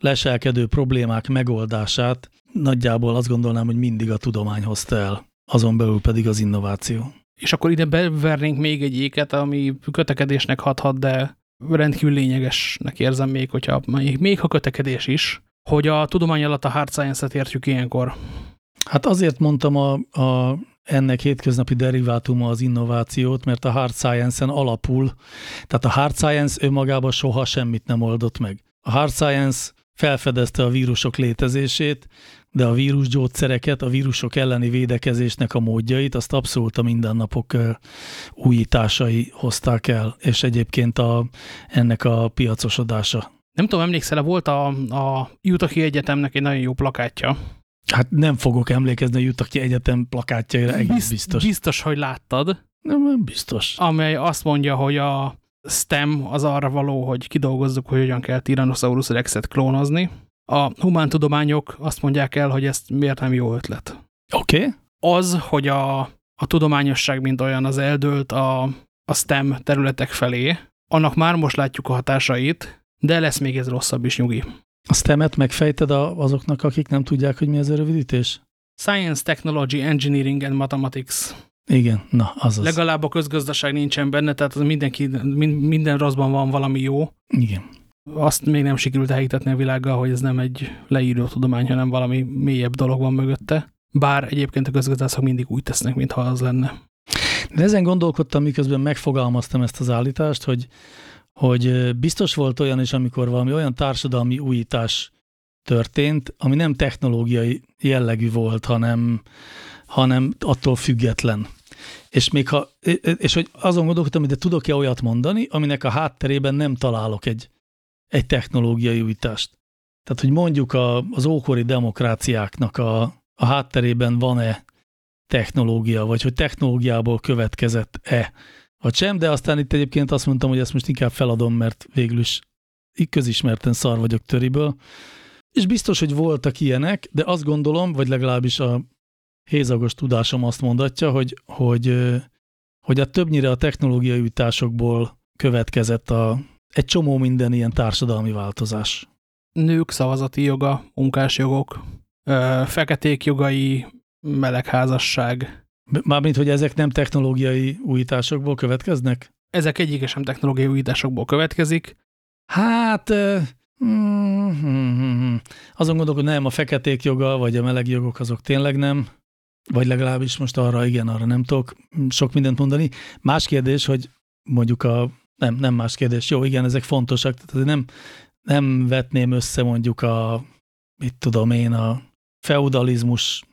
leselkedő problémák megoldását nagyjából azt gondolnám, hogy mindig a tudomány hozta el, azon belül pedig az innováció. És akkor ide bevernénk még egy éket, ami kötekedésnek hathat, de rendkívül lényegesnek érzem még, hogyha még, ha kötekedés is, hogy a tudomány alatt a hard science-et értjük ilyenkor. Hát azért mondtam a, a, ennek hétköznapi derivátuma az innovációt, mert a hard science-en alapul, tehát a hard science önmagában soha semmit nem oldott meg. A hard science felfedezte a vírusok létezését, de a vírusgyógyszereket, a vírusok elleni védekezésnek a módjait, azt abszolút a mindennapok újításai hozták el, és egyébként a, ennek a piacosodása. Nem tudom, emlékszel-e, volt a, a Utahi Egyetemnek egy nagyon jó plakátja. Hát nem fogok emlékezni a Utahi Egyetem plakátjaira, egész biztos. Biztos, hogy láttad. Nem, biztos. Amely azt mondja, hogy a STEM az arra való, hogy kidolgozzuk, hogy hogyan kell Tyrannosaurus Rexet klónozni. A humántudományok azt mondják el, hogy ezt miért nem jó ötlet. Oké. Okay. Az, hogy a, a tudományosság mint olyan az eldőlt a, a STEM területek felé, annak már most látjuk a hatásait, de lesz még ez rosszabb is, nyugi. A STEM-et megfejted a, azoknak, akik nem tudják, hogy mi az a rövidítés? Science, Technology, Engineering and Mathematics. Igen, na, az az. Legalább a közgazdaság nincsen benne, tehát az mindenki, minden rosszban van valami jó. Igen. Azt még nem sikerült elhitetni a világgal, hogy ez nem egy leíró tudomány, hanem valami mélyebb dolog van mögötte. Bár egyébként a közgazdászok mindig úgy tesznek, mintha az lenne. De ezen gondolkodtam, miközben megfogalmaztam ezt az állítást, hogy, hogy biztos volt olyan is, amikor valami olyan társadalmi újítás történt, ami nem technológiai jellegű volt, hanem, hanem attól független. És még ha, és hogy azon gondolkodtam, hogy de tudok-e olyat mondani, aminek a hátterében nem találok egy, egy technológiai újítást. Tehát, hogy mondjuk a, az ókori demokráciáknak a, a hátterében van-e technológia, vagy hogy technológiából következett-e, vagy sem, de aztán itt egyébként azt mondtam, hogy ezt most inkább feladom, mert végül is közismerten szar vagyok töriből. És biztos, hogy voltak ilyenek, de azt gondolom, vagy legalábbis a hézagos tudásom azt mondatja, hogy, hogy, hogy a többnyire a technológiai ütásokból következett a, egy csomó minden ilyen társadalmi változás. Nők szavazati joga, munkásjogok, feketék jogai, melegházasság. Mármint, hogy ezek nem technológiai újításokból következnek? Ezek egyike sem technológiai újításokból következik. Hát, mm, mm, mm, azon gondolok, hogy nem, a feketék joga, vagy a meleg jogok azok tényleg nem, vagy legalábbis most arra, igen, arra nem tudok sok mindent mondani. Más kérdés, hogy mondjuk a, nem, nem más kérdés, jó, igen, ezek fontosak, tehát nem, nem vetném össze mondjuk a, mit tudom én, a feudalizmus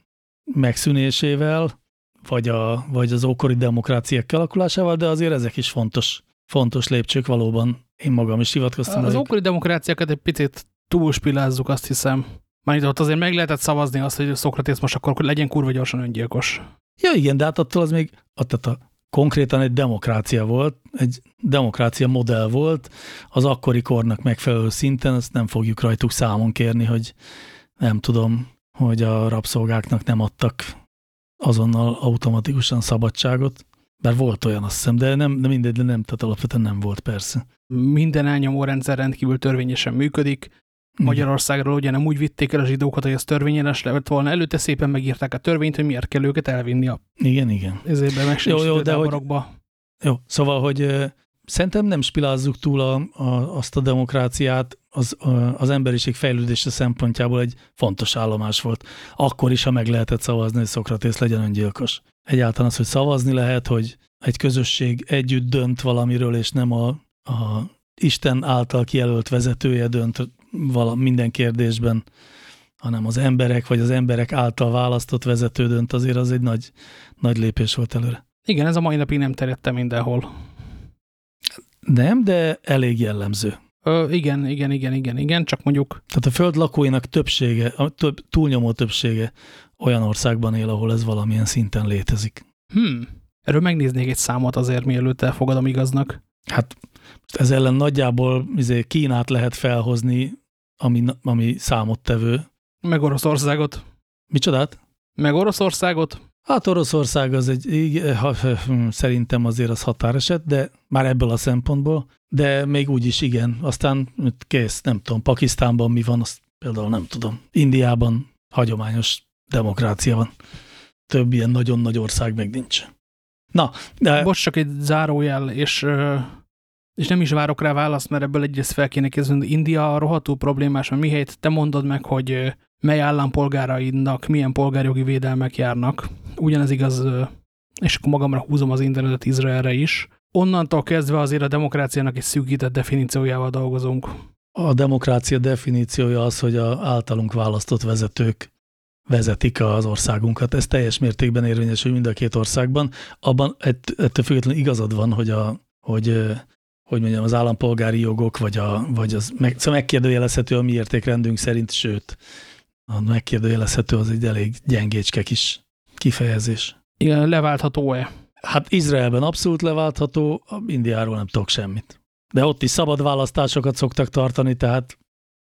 megszűnésével, vagy, a, vagy az ókori demokráciák kialakulásával, de azért ezek is fontos, fontos lépcsők valóban. Én magam is hivatkoztam. Az ókori demokráciákat egy picit túlspilázzuk, azt hiszem. Már ott azért meg lehetett szavazni azt, hogy Szokratész most akkor legyen kurva gyorsan öngyilkos. Ja igen, de hát attól az még, tehát a, konkrétan egy demokrácia volt, egy demokrácia modell volt, az akkori kornak megfelelő szinten, ezt nem fogjuk rajtuk számon kérni, hogy nem tudom, hogy a rabszolgáknak nem adtak azonnal automatikusan szabadságot, bár volt olyan, azt hiszem, de nem, de mindegy, de nem, tehát alapvetően nem volt persze. Minden elnyomó rendszer rendkívül törvényesen működik. Magyarországról ugye nem úgy vitték el a zsidókat, hogy ez törvényes lett volna. Előtte szépen megírták a törvényt, hogy miért kell őket elvinni a... Igen, igen. Ezért be jó, jó, de hogy, Jó, szóval, hogy Szerintem nem spilázzuk túl a, a, azt a demokráciát, az, az emberiség fejlődése szempontjából egy fontos állomás volt. Akkor is, ha meg lehetett szavazni, hogy Szokratész legyen öngyilkos. Egyáltalán az, hogy szavazni lehet, hogy egy közösség együtt dönt valamiről, és nem a, a Isten által kijelölt vezetője dönt vala, minden kérdésben, hanem az emberek, vagy az emberek által választott vezető dönt, azért az egy nagy, nagy lépés volt előre. Igen, ez a mai napig nem terjedte mindenhol. Nem, de elég jellemző. Ö, igen, igen, igen, igen, igen, csak mondjuk... Tehát a föld lakóinak többsége, a több, túlnyomó többsége olyan országban él, ahol ez valamilyen szinten létezik. Hmm. Erről megnéznék egy számot azért, mielőtt elfogadom igaznak. Hát ez ellen nagyjából izé, Kínát lehet felhozni, ami, ami számottevő. Meg Oroszországot. Micsodát? Meg Oroszországot. Hát Oroszország az egy, ha, hm, szerintem azért az határeset, de már ebből a szempontból, de még úgy is igen. Aztán kész, nem tudom, Pakisztánban mi van, azt például nem tudom. Indiában hagyományos demokrácia van. Több ilyen nagyon nagy ország meg nincs. Na, de... Bocs, csak egy zárójel, és, és nem is várok rá választ, mert ebből egyrészt fel kéne kezdeni. India rohadtul problémás, mert mihelyt te mondod meg, hogy mely állampolgáraidnak milyen polgárjogi védelmek járnak. Ugyanez igaz, és akkor magamra húzom az internetet Izraelre is. Onnantól kezdve azért a demokráciának egy szűkített definíciójával dolgozunk. A demokrácia definíciója az, hogy a általunk választott vezetők vezetik az országunkat. Ez teljes mértékben érvényesül mind a két országban. Abban ettől függetlenül igazad van, hogy, a, hogy, hogy mondjam, az állampolgári jogok, vagy, a, vagy az meg, szóval megkérdőjelezhető a mi értékrendünk szerint, sőt, a megkérdőjelezhető az egy elég gyengécske kis kifejezés. Igen, leváltható-e? Hát Izraelben abszolút leváltható, Indiáról nem tudok semmit. De ott is szabad választásokat szoktak tartani, tehát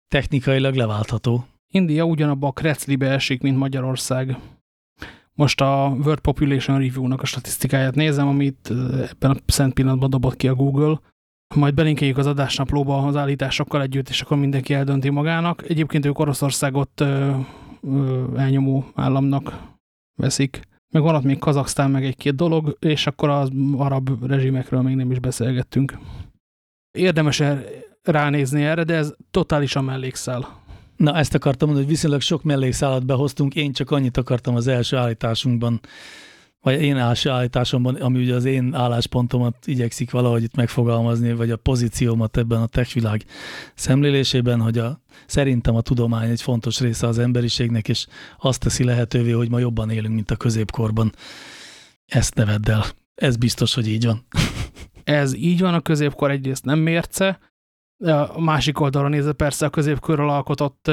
technikailag leváltható. India ugyanabba a kreclibe esik, mint Magyarország. Most a World Population Review-nak a statisztikáját nézem, amit ebben a szent pillanatban dobott ki a Google, majd belinkeljük az adásnaplóba az állításokkal együtt, és akkor mindenki eldönti magának. Egyébként ők Oroszországot ö, ö, elnyomó államnak veszik. Meg van ott még Kazaksztán, meg egy-két dolog, és akkor az arab rezsimekről még nem is beszélgettünk. Érdemes -e ránézni erre, de ez totálisan mellékszál. Na, ezt akartam mondani, hogy viszonylag sok mellékszálat behoztunk, én csak annyit akartam az első állításunkban vagy én állásomban, ami ugye az én álláspontomat igyekszik valahogy itt megfogalmazni, vagy a pozíciómat ebben a tech világ szemlélésében, hogy a, szerintem a tudomány egy fontos része az emberiségnek, és azt teszi lehetővé, hogy ma jobban élünk, mint a középkorban. Ezt nevedd el. Ez biztos, hogy így van. Ez így van, a középkor egyrészt nem mérce, a másik oldalra nézve persze a középkörről alkotott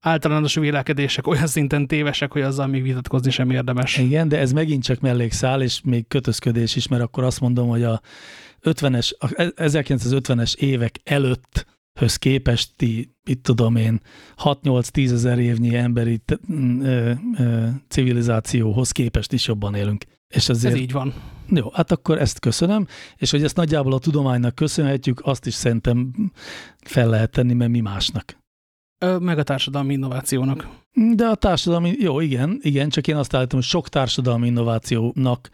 általános vélekedések olyan szinten tévesek, hogy azzal még vitatkozni sem érdemes. Igen, de ez megint csak mellékszál, és még kötözködés is, mert akkor azt mondom, hogy a 50-es, 1950-es évek előtt höz képesti, itt tudom én, 6-8-10 ezer évnyi emberi ö, ö, civilizációhoz képest is jobban élünk. És azért, Ez így van. Jó, hát akkor ezt köszönöm, és hogy ezt nagyjából a tudománynak köszönhetjük, azt is szerintem fel lehet tenni, mert mi másnak. Meg a társadalmi innovációnak. De a társadalmi, jó, igen, igen, csak én azt állítom, hogy sok társadalmi innovációnak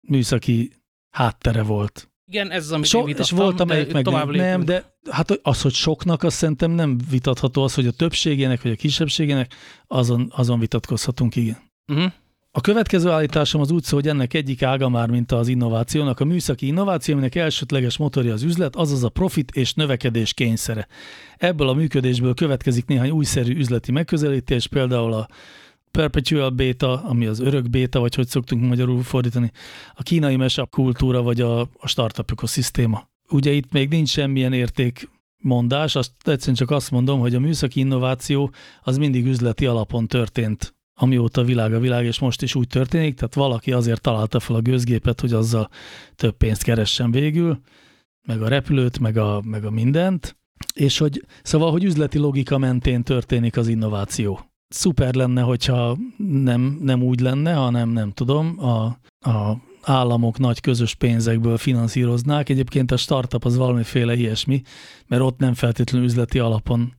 műszaki háttere volt. Igen, ez az, amit so, És volt, amelyik meg nem, nem, de hát az, hogy soknak, azt szerintem nem vitatható az, hogy a többségének, vagy a kisebbségének, azon, azon vitatkozhatunk, igen. Uh mhm. -huh. A következő állításom az úgy szól, hogy ennek egyik ága már, mint az innovációnak. A műszaki innováció, aminek elsődleges motorja az üzlet, azaz a profit és növekedés kényszere. Ebből a működésből következik néhány újszerű üzleti megközelítés, például a perpetual beta, ami az örök beta, vagy hogy szoktunk magyarul fordítani, a kínai mesap kultúra, vagy a, a startup ökoszisztéma. Ugye itt még nincs semmilyen érték mondás, azt egyszerűen csak azt mondom, hogy a műszaki innováció az mindig üzleti alapon történt amióta a világ a világ, és most is úgy történik, tehát valaki azért találta fel a gőzgépet, hogy azzal több pénzt keressen végül, meg a repülőt, meg a, meg a mindent, és hogy szóval, hogy üzleti logika mentén történik az innováció. Szuper lenne, hogyha nem, nem úgy lenne, hanem nem tudom, a, a államok nagy közös pénzekből finanszíroznák. Egyébként a startup az valamiféle ilyesmi, mert ott nem feltétlenül üzleti alapon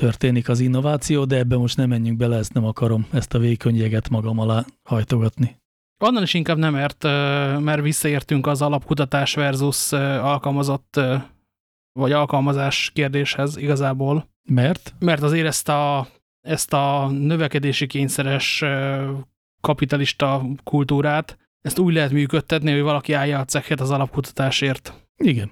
történik az innováció, de ebbe most nem menjünk bele, ezt nem akarom, ezt a vékonyjeget magam alá hajtogatni. Onnan is inkább nem, mert, mert visszaértünk az alapkutatás versus alkalmazott vagy alkalmazás kérdéshez igazából. Mert? Mert azért ezt a, ezt a növekedési kényszeres kapitalista kultúrát, ezt úgy lehet működtetni, hogy valaki állja a cekhet az alapkutatásért. Igen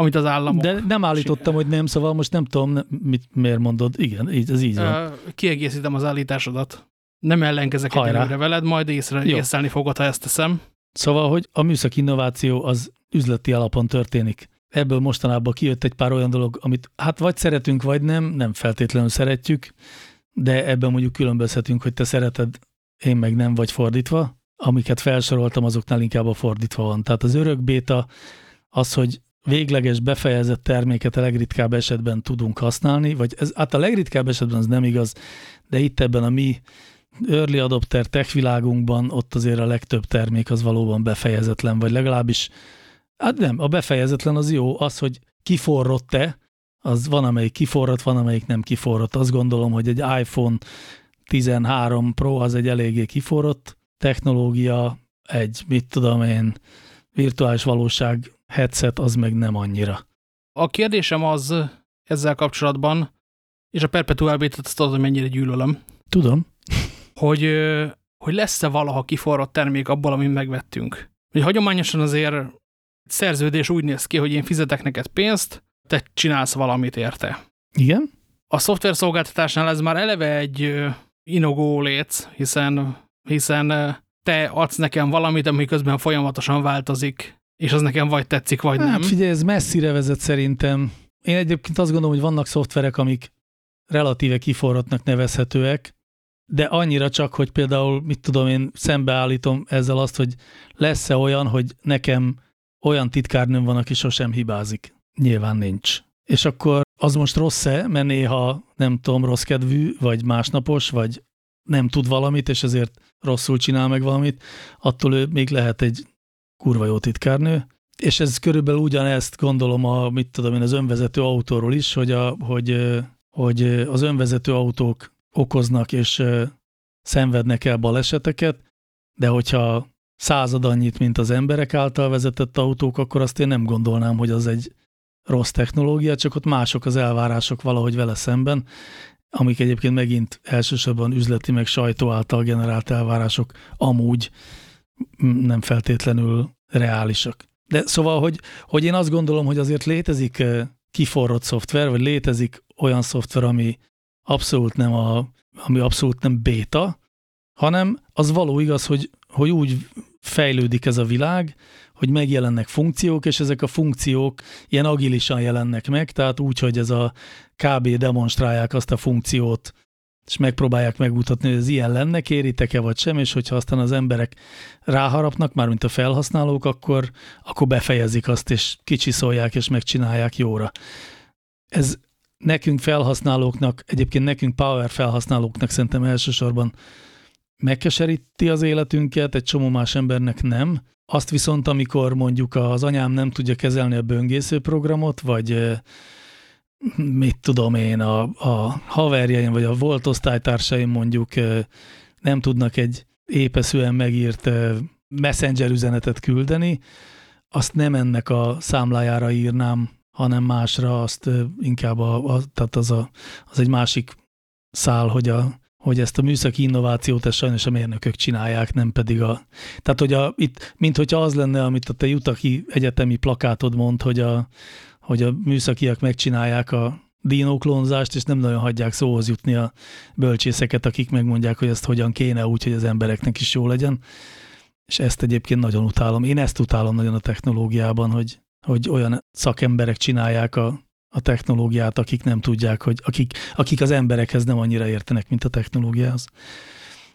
amit az államok... De nem állítottam, hogy nem, szóval most nem tudom, mit, miért mondod. Igen, így, ez így van. Kiegészítem az állításodat. Nem ellenkezek egyelőre veled, majd észre, észrelni fogod, ha ezt teszem. Szóval, hogy a műszaki innováció az üzleti alapon történik. Ebből mostanában kijött egy pár olyan dolog, amit hát vagy szeretünk, vagy nem, nem feltétlenül szeretjük, de ebben mondjuk különbözhetünk, hogy te szereted, én meg nem, vagy fordítva. Amiket felsoroltam, azoknál inkább a fordítva van. Tehát az örök béta az, hogy végleges befejezett terméket a legritkább esetben tudunk használni, vagy ez, hát a legritkább esetben az nem igaz, de itt ebben a mi early adopter tech világunkban ott azért a legtöbb termék az valóban befejezetlen, vagy legalábbis, hát nem, a befejezetlen az jó, az, hogy kiforrott-e, az van, amelyik kiforrott, van, amelyik nem kiforrott. Azt gondolom, hogy egy iPhone 13 Pro az egy eléggé kiforrott technológia, egy, mit tudom én, virtuális valóság headset az meg nem annyira. A kérdésem az ezzel kapcsolatban, és a Perpetual Beta-t azt tudod, hogy mennyire gyűlölöm. Tudom. Hogy, hogy lesz-e valaha kiforrott termék abból, amit megvettünk. Hogy hagyományosan azért szerződés úgy néz ki, hogy én fizetek neked pénzt, te csinálsz valamit érte. Igen. A szoftver szolgáltatásnál ez már eleve egy inogó léc, hiszen, hiszen te adsz nekem valamit, ami közben folyamatosan változik, és az nekem vagy tetszik, vagy hát, nem. Figyelj, ez messzire vezet szerintem. Én egyébként azt gondolom, hogy vannak szoftverek, amik relatíve kiforrottnak nevezhetőek, de annyira csak, hogy például, mit tudom én, szembeállítom ezzel azt, hogy lesz-e olyan, hogy nekem olyan titkárnőm van, aki sosem hibázik. Nyilván nincs. És akkor az most rossz-e, mert néha nem tudom, rossz kedvű, vagy másnapos, vagy nem tud valamit, és ezért rosszul csinál meg valamit, attól ő még lehet egy kurva jó titkárnő, és ez körülbelül ugyanezt gondolom a, mit tudom én, az önvezető autóról is, hogy, a, hogy, hogy az önvezető autók okoznak és szenvednek el baleseteket, de hogyha század annyit, mint az emberek által vezetett autók, akkor azt én nem gondolnám, hogy az egy rossz technológia, csak ott mások az elvárások valahogy vele szemben, amik egyébként megint elsősorban üzleti meg sajtó által generált elvárások amúgy nem feltétlenül reálisak. De szóval, hogy, hogy én azt gondolom, hogy azért létezik kiforrott szoftver, vagy létezik olyan szoftver, ami abszolút nem, a, ami abszolút nem béta, hanem az való igaz, hogy, hogy úgy fejlődik ez a világ, hogy megjelennek funkciók, és ezek a funkciók ilyen agilisan jelennek meg, tehát úgy, hogy ez a kb. demonstrálják azt a funkciót, és megpróbálják megmutatni, hogy ez ilyen lenne, kéritek-e vagy sem, és hogyha aztán az emberek ráharapnak, már mint a felhasználók, akkor, akkor befejezik azt, és kicsiszolják, és megcsinálják jóra. Ez nekünk felhasználóknak, egyébként nekünk Power felhasználóknak szerintem elsősorban megkeseríti az életünket, egy csomó más embernek nem. Azt viszont, amikor mondjuk az anyám nem tudja kezelni a böngésző programot, vagy mit tudom én, a, a haverjaim, vagy a volt osztálytársaim mondjuk nem tudnak egy épeszűen megírt messenger üzenetet küldeni, azt nem ennek a számlájára írnám, hanem másra, azt inkább a, a, tehát az, a, az egy másik szál, hogy, a, hogy ezt a műszaki innovációt ezt sajnos a mérnökök csinálják, nem pedig a... Tehát, hogy a, itt, mint hogyha az lenne, amit a te jutaki egyetemi plakátod mond, hogy a, hogy a műszakiak megcsinálják a dinóklónzást, és nem nagyon hagyják szóhoz jutni a bölcsészeket, akik megmondják, hogy ezt hogyan kéne úgy, hogy az embereknek is jó legyen. És ezt egyébként nagyon utálom. Én ezt utálom nagyon a technológiában, hogy, hogy olyan szakemberek csinálják a, a technológiát, akik nem tudják, hogy akik, akik az emberekhez nem annyira értenek, mint a technológiához.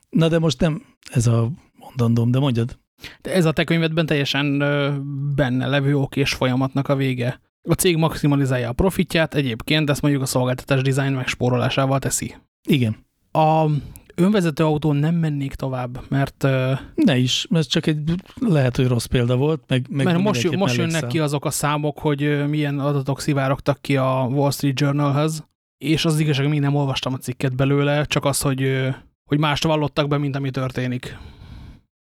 Na de most nem ez a mondandóm, de mondjad. De ez a te könyvedben teljesen benne levő ok és folyamatnak a vége. A cég maximalizálja a profitját, egyébként ezt mondjuk a szolgáltatás design megspórolásával teszi. Igen. A önvezető autón nem mennék tovább, mert... Ne is, ez csak egy lehet, hogy rossz példa volt, meg, meg mert most, most jönnek ki azok a számok, hogy milyen adatok szivárogtak ki a Wall Street Journalhez, és az igazság, még nem olvastam a cikket belőle, csak az, hogy, hogy mást vallottak be, mint ami történik.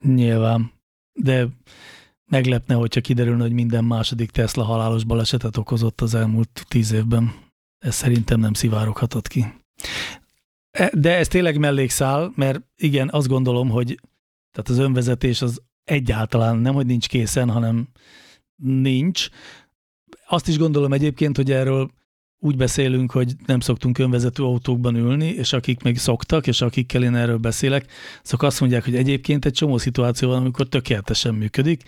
Nyilván, de meglepne, hogyha kiderülne, hogy minden második Tesla halálos balesetet okozott az elmúlt tíz évben. Ez szerintem nem szivároghatott ki. E, de ez tényleg mellékszál, mert igen, azt gondolom, hogy tehát az önvezetés az egyáltalán nem, hogy nincs készen, hanem nincs. Azt is gondolom egyébként, hogy erről úgy beszélünk, hogy nem szoktunk önvezető autókban ülni, és akik meg szoktak, és akikkel én erről beszélek, azok azt mondják, hogy egyébként egy csomó szituáció van, amikor tökéletesen működik,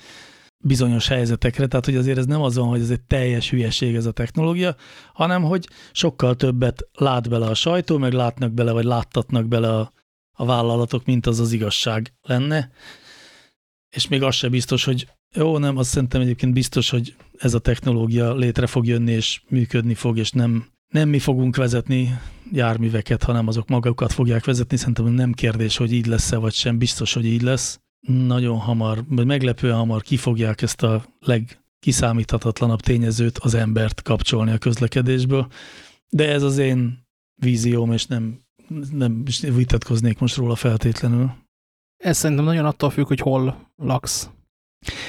bizonyos helyzetekre, tehát hogy azért ez nem az van, hogy ez egy teljes hülyeség ez a technológia, hanem hogy sokkal többet lát bele a sajtó, meg látnak bele, vagy láttatnak bele a, a vállalatok, mint az az igazság lenne. És még az se biztos, hogy jó, nem, azt szerintem egyébként biztos, hogy ez a technológia létre fog jönni, és működni fog, és nem, nem mi fogunk vezetni járműveket, hanem azok magukat fogják vezetni. Szerintem nem kérdés, hogy így lesz-e, vagy sem, biztos, hogy így lesz nagyon hamar, vagy meglepően hamar kifogják ezt a legkiszámíthatatlanabb tényezőt, az embert kapcsolni a közlekedésből. De ez az én vízióm, és nem, nem vitatkoznék most róla feltétlenül. Ez szerintem nagyon attól függ, hogy hol laksz.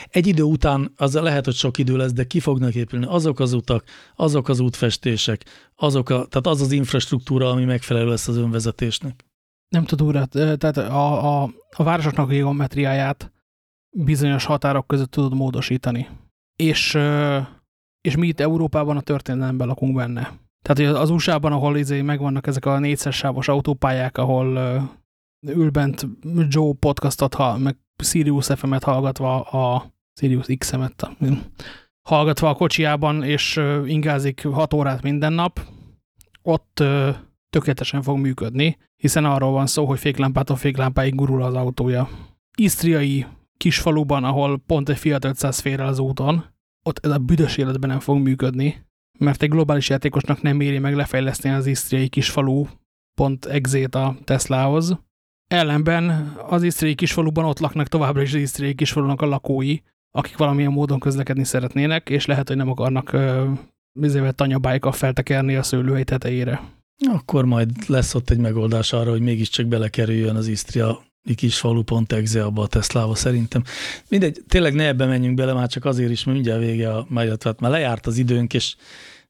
Egy idő után az lehet, hogy sok idő lesz, de ki fognak épülni azok az utak, azok az útfestések, azok a, tehát az az infrastruktúra, ami megfelelő lesz az önvezetésnek. Nem tudom, urat, tehát a, a, a városoknak a geometriáját bizonyos határok között tudod módosítani. És, és mi itt Európában a történelemben lakunk benne. Tehát az USA-ban, ahol izé megvannak ezek a négyszeres sávos autópályák, ahol ül bent Joe podcastot, meg Sirius FM-et hallgatva a Sirius XM-et hallgatva a kocsiában, és ingázik hat órát minden nap, ott tökéletesen fog működni, hiszen arról van szó, hogy féklámpától féklámpáig gurul az autója. Isztriai kisfaluban, ahol pont egy Fiat 500 fér el az úton, ott ez a büdös életben nem fog működni, mert egy globális játékosnak nem éri meg lefejleszteni az isztriai kisfalu pont exét a Teslahoz. Ellenben az isztriai kisfaluban ott laknak továbbra is az isztriai kisfalunak a lakói, akik valamilyen módon közlekedni szeretnének, és lehet, hogy nem akarnak uh, tanyabájkkal feltekerni a szőlőhely tetejére. Akkor majd lesz ott egy megoldás arra, hogy mégiscsak belekerüljön az Isztria kis falu.exe abba a Teslába szerintem. Mindegy, tényleg ne ebbe menjünk bele, már csak azért is, mert mindjárt vége a majd, tehát már lejárt az időnk, és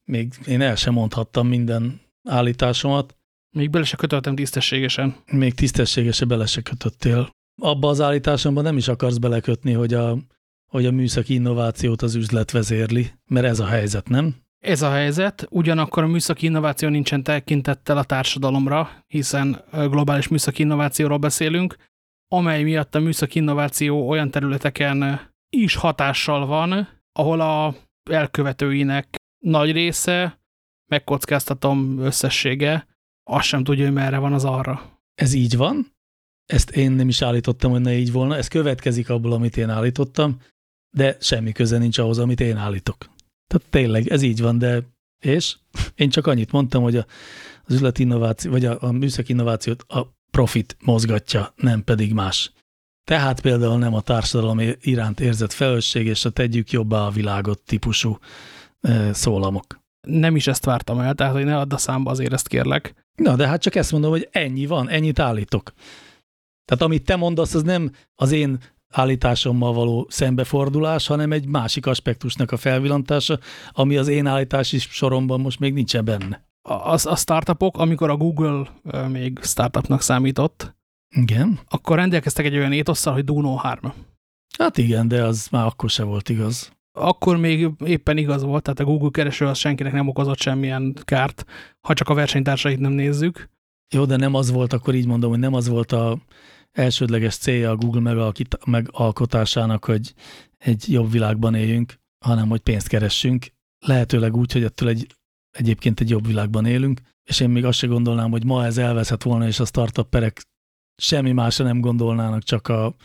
még én el sem mondhattam minden állításomat. Még bele se kötöttem tisztességesen. Még tisztességesen bele se kötöttél. Abba az állításomban nem is akarsz belekötni, hogy a, hogy a műszaki innovációt az üzlet vezérli, mert ez a helyzet, nem? Ez a helyzet, ugyanakkor a műszaki innováció nincsen tekintettel a társadalomra, hiszen globális műszaki innovációról beszélünk, amely miatt a műszaki innováció olyan területeken is hatással van, ahol a elkövetőinek nagy része, megkockáztatom összessége, azt sem tudja, hogy merre van az arra. Ez így van? Ezt én nem is állítottam, hogy ne így volna. Ez következik abból, amit én állítottam, de semmi köze nincs ahhoz, amit én állítok. Tehát tényleg, ez így van, de és én csak annyit mondtam, hogy a, az üzleti innováció, vagy a, a műszaki innovációt a profit mozgatja, nem pedig más. Tehát például nem a társadalom iránt érzett felelősség és a tegyük jobbá a világot típusú szólamok. Nem is ezt vártam el, tehát hogy ne add a számba, azért ezt kérlek. Na, de hát csak ezt mondom, hogy ennyi van, ennyit állítok. Tehát amit te mondasz, az nem az én állításommal való szembefordulás, hanem egy másik aspektusnak a felvillantása, ami az én állítási soromban most még nincsen benne. A, a startupok, amikor a Google még startupnak számított, igen. akkor rendelkeztek egy olyan étosszal, hogy Duno 3. Hát igen, de az már akkor se volt igaz. Akkor még éppen igaz volt, tehát a Google kereső az senkinek nem okozott semmilyen kárt, ha csak a versenytársait nem nézzük. Jó, de nem az volt, akkor így mondom, hogy nem az volt a elsődleges célja a Google megalkotásának, hogy egy jobb világban éljünk, hanem hogy pénzt keressünk. Lehetőleg úgy, hogy ettől egy, egyébként egy jobb világban élünk, és én még azt se gondolnám, hogy ma ez elveszhet volna, és a startup perek semmi másra nem gondolnának, csak a